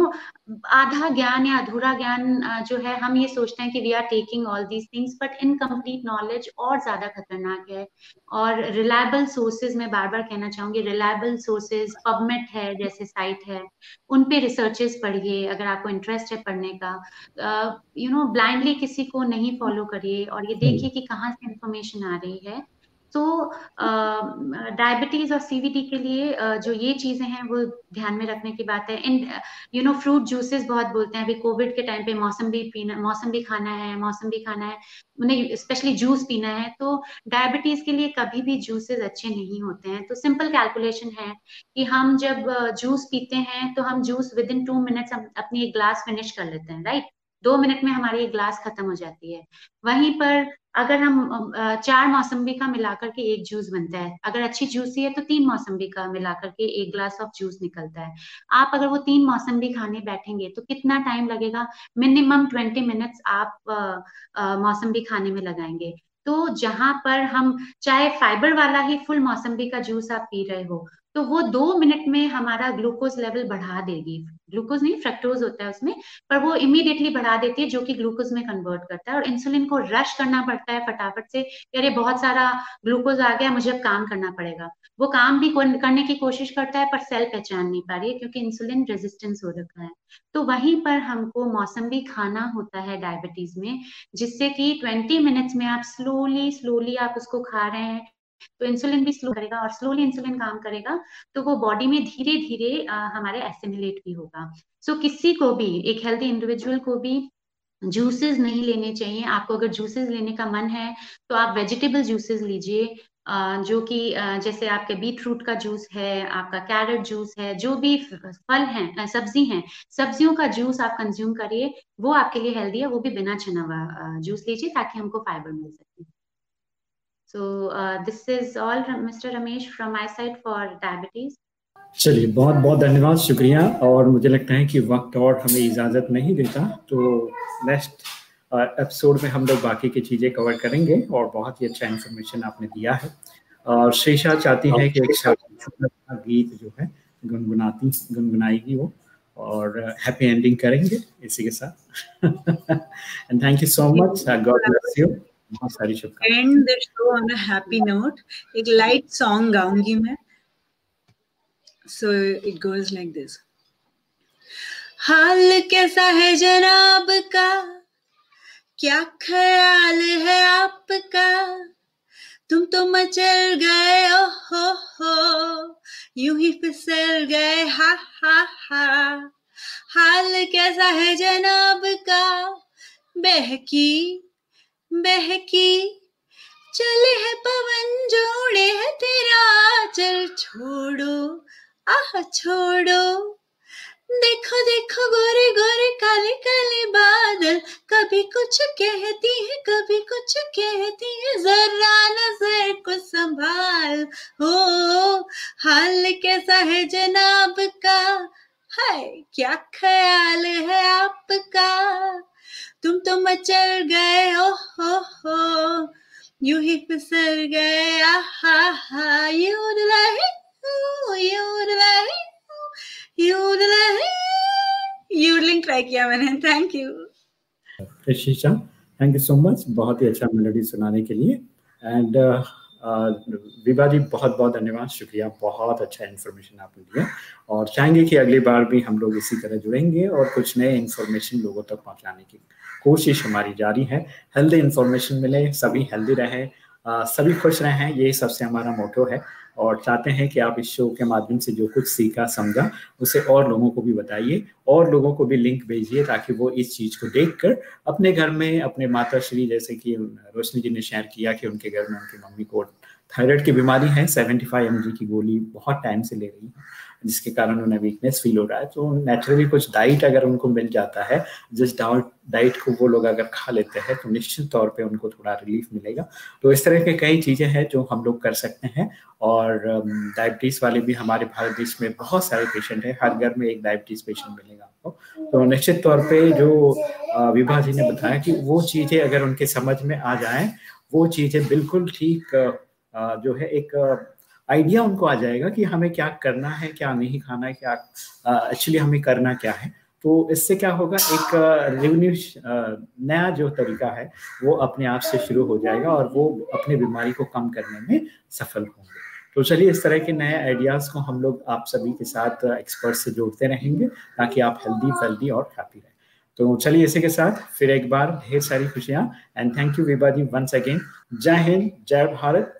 आधा ज्ञान या अधूरा ज्ञान जो है हम ये सोचते हैं कि we are taking all these things but incomplete knowledge और ज़्यादा खतरनाक है। और रिलायबल सोर्सेज में बार बार कहना चाहूँगी रिलायबल सोर्सेज पबमेट है जैसे साइट है उन पे रिसर्चेस पढ़िए अगर आपको इंटरेस्ट है पढ़ने का। यू नो ब्लाइंडली किसी को नहीं फॉलो करिए और ये देखिए कि कहाँ से इंफॉर्मेशन आ रही है। तो डायबिटीज़ और सीवीडी के लिए uh, जो ये चीज़ें हैं वो ध्यान में रखने की बात है। इन यू नो फ्रूट जूसेस बहुत बोलते हैं। अभी कोविड के टाइम पे मौसम भी पीना मौसम भी खाना है मौसम भी खाना है। उन्हें स्पेशली जूस पीना है। तो डायबिटीज़ के लिए कभी भी जूसेस अच्छे नहीं होते हैं। तो सिंपल कैलकुलेशन है कि हम जब जूस पीते हैं तो हम juice within two minutes अपनी एक ग्लास फिनिश कर लेते हैं राइट दो मिनट में हमारी एक ग्लास खत्म हो जाती है। वहीं पर अगर हम चार मौसम्बी का मिलाकर के एक जूस बनता है, अगर अच्छी जूसी है तो तीन मौसम्बी का मिलाकर के एक ग्लास ऑफ़ जूस निकलता है। आप अगर वो तीन मौसम्बी खाने बैठेंगे तो कितना टाइम लगेगा? मिनिमम ट्वेंटी मिनट्स आप मौसम्बी खाने में लगाएँगे। तो जहाँ पर हम, चाहे फाइबर वाला ही फुल मौसम्बी का जूस आप पी रहे हो तो वो दो मिनट में हमारा ग्लूकोज लेवल बढ़ा देगी। ग्लूकोज नहीं फ्रक्टोज होता है उसमें, पर वो इमीडिएटली बढ़ा देती है, जो कि ग्लूकोज में कन्वर्ट करता है। और इंसुलिन को रश करना पड़ता है फटाफट से अरे बहुत सारा ग्लूकोज आ गया, मुझे अब काम करना पड़ेगा। वो काम भी करने की कोशिश करता है, पर सेल पहचान नहीं पा रही है, क्योंकि इंसुलिन रेजिस्टेंस हो रखा है। तो वहीं पर हमको मौसम भी खाना होता है डायबिटीज़ में, जिससे कि 20 मिनट्स में आप स्लोली स्लोली आप उसको खा रहे हैं। तो इंसुलिन भी स्लो करेगा और स्लोली इंसुलिन काम करेगा तो वो बॉडी में धीरे धीरे हमारे एसिमिलेट भी होगा। सो so, किसी को भी एक हेल्थी इंडिविजुअल को भी जूसेस नहीं लेने चाहिए। आपको अगर जूसेस लेने का मन है तो आप वेजिटेबल जूसेस लीजिए जो कि जैसे आपके बीट रूट का जूस है आपका कैरेट जूस है जो भी फल हैं सब्ज़ी हैं सब्जियों का जूस आप कंज्यूम करिए वो आपके लिए हेल्दी है वो भी बिना छना हुआ जूस लीजिए ताकि हमको फाइबर मिल सके। So uh, this is all Mr. Ramesh from my side for diabetes. चलिए बहुत बहुत धन्यवाद शुक्रिया और मुझे लगता है कि वक्त और हमें इजाज़त नहीं देता तो नेक्स्ट एपिसोड में हम लोग बाकी की चीज़ें कवर करेंगे और बहुत ही अच्छा इन्फॉर्मेशन आपने दिया है और श्रीषा चाहती है कि एक गीत जो है गुनगुनाती गुनगुनाएगी वो और हैप्पी एंडिंग करेंगे इसी के साथ and thank you so much God bless you सारी end the show on a happy note एक लाइट सॉन्ग गाऊँगी मैं। So it goes like this हाल कैसा है जनाब का? क्या ख्याल है आपका? तुम तो मचल गए ओ हो हो। यूँ ही फिसल गए, हा हा हा। हाल कैसा है जनाब का? बहकी बहकी। चले है पवन जोड़े है तेरा, चल छोड़ो, आह छोड़ो। देखो देखो, गोरे गोरे, काले काले बादल, कभी कुछ कहती है, कभी कुछ कहती है, जरा नज़र को संभाल। हो, हाल कैसा है जनाब का? हाय, क्या ख्याल है आपका? तुम तो मचल गए ओ हो। हो यू ही फिसल गए, आहा हा। यू यू ट्राई किया मैंने थैंक यू शीशा थैंक यू सो मच बहुत ही अच्छा मेलोडी सुनाने के लिए। एंड विभा जी बहुत बहुत धन्यवाद, शुक्रिया, बहुत अच्छा इन्फॉर्मेशन आपने दिया। और चाहेंगे कि अगली बार भी हम लोग इसी तरह जुड़ेंगे और कुछ नए इन्फॉर्मेशन लोगों तक पहुँचाने की कोशिश हमारी जारी है। हेल्दी इन्फॉर्मेशन मिले, सभी हेल्दी रहें सभी खुश रहें, यही सबसे हमारा मोटो है। और चाहते हैं कि आप इस शो के माध्यम से जो कुछ सीखा, समझा, उसे और लोगों को भी बताइए और लोगों को भी लिंक भेजिए ताकि वो इस चीज़ को देख कर अपने घर में, अपने माता श्री जैसे कि रोशनी जी ने शेयर किया कि उनके घर में उनकी मम्मी को थायराइड की बीमारी है सेवेंटी फाइव एम की गोली बहुत टाइम से ले रही है, जिसके कारण उन्हें वीकनेस फील हो रहा है। तो नेचुरली कुछ डाइट अगर उनको मिल जाता है, जिस डाइट को वो लोग अगर खा लेते हैं तो निश्चित तौर पे उनको थोड़ा रिलीफ मिलेगा। तो इस तरह के कई चीज़ें हैं जो हम लोग कर सकते हैं, और डायबिटीज़ वाले भी हमारे भारत देश में बहुत सारे पेशेंट हैं, हर घर में एक डायबिटीज़ पेशेंट मिलेगा आपको। तो निश्चित तौर पर जो विभा जी ने बताया कि वो चीज़ें अगर उनके समझ में आ जाए, वो चीज़ें बिल्कुल ठीक जो है एक आइडिया उनको आ जाएगा कि हमें क्या करना है, क्या नहीं खाना है, क्या एक्चुअली हमें करना क्या है। तो इससे क्या होगा, एक रेवेन्यू नया जो तरीका है, वो अपने आप से शुरू हो जाएगा और वो अपनी बीमारी को कम करने में सफल होंगे। तो चलिए, इस तरह के नए आइडियाज़ को हम लोग आप सभी के साथ एक्सपर्ट से जोड़ते रहेंगे, ताकि आप हेल्दी वेल्दी और हैप्पी रहें। तो चलिए, इसी के साथ फिर एक बार ढेर सारी खुशियाँ। And thank you Vibha ji once again जय हिंद, जय भारत।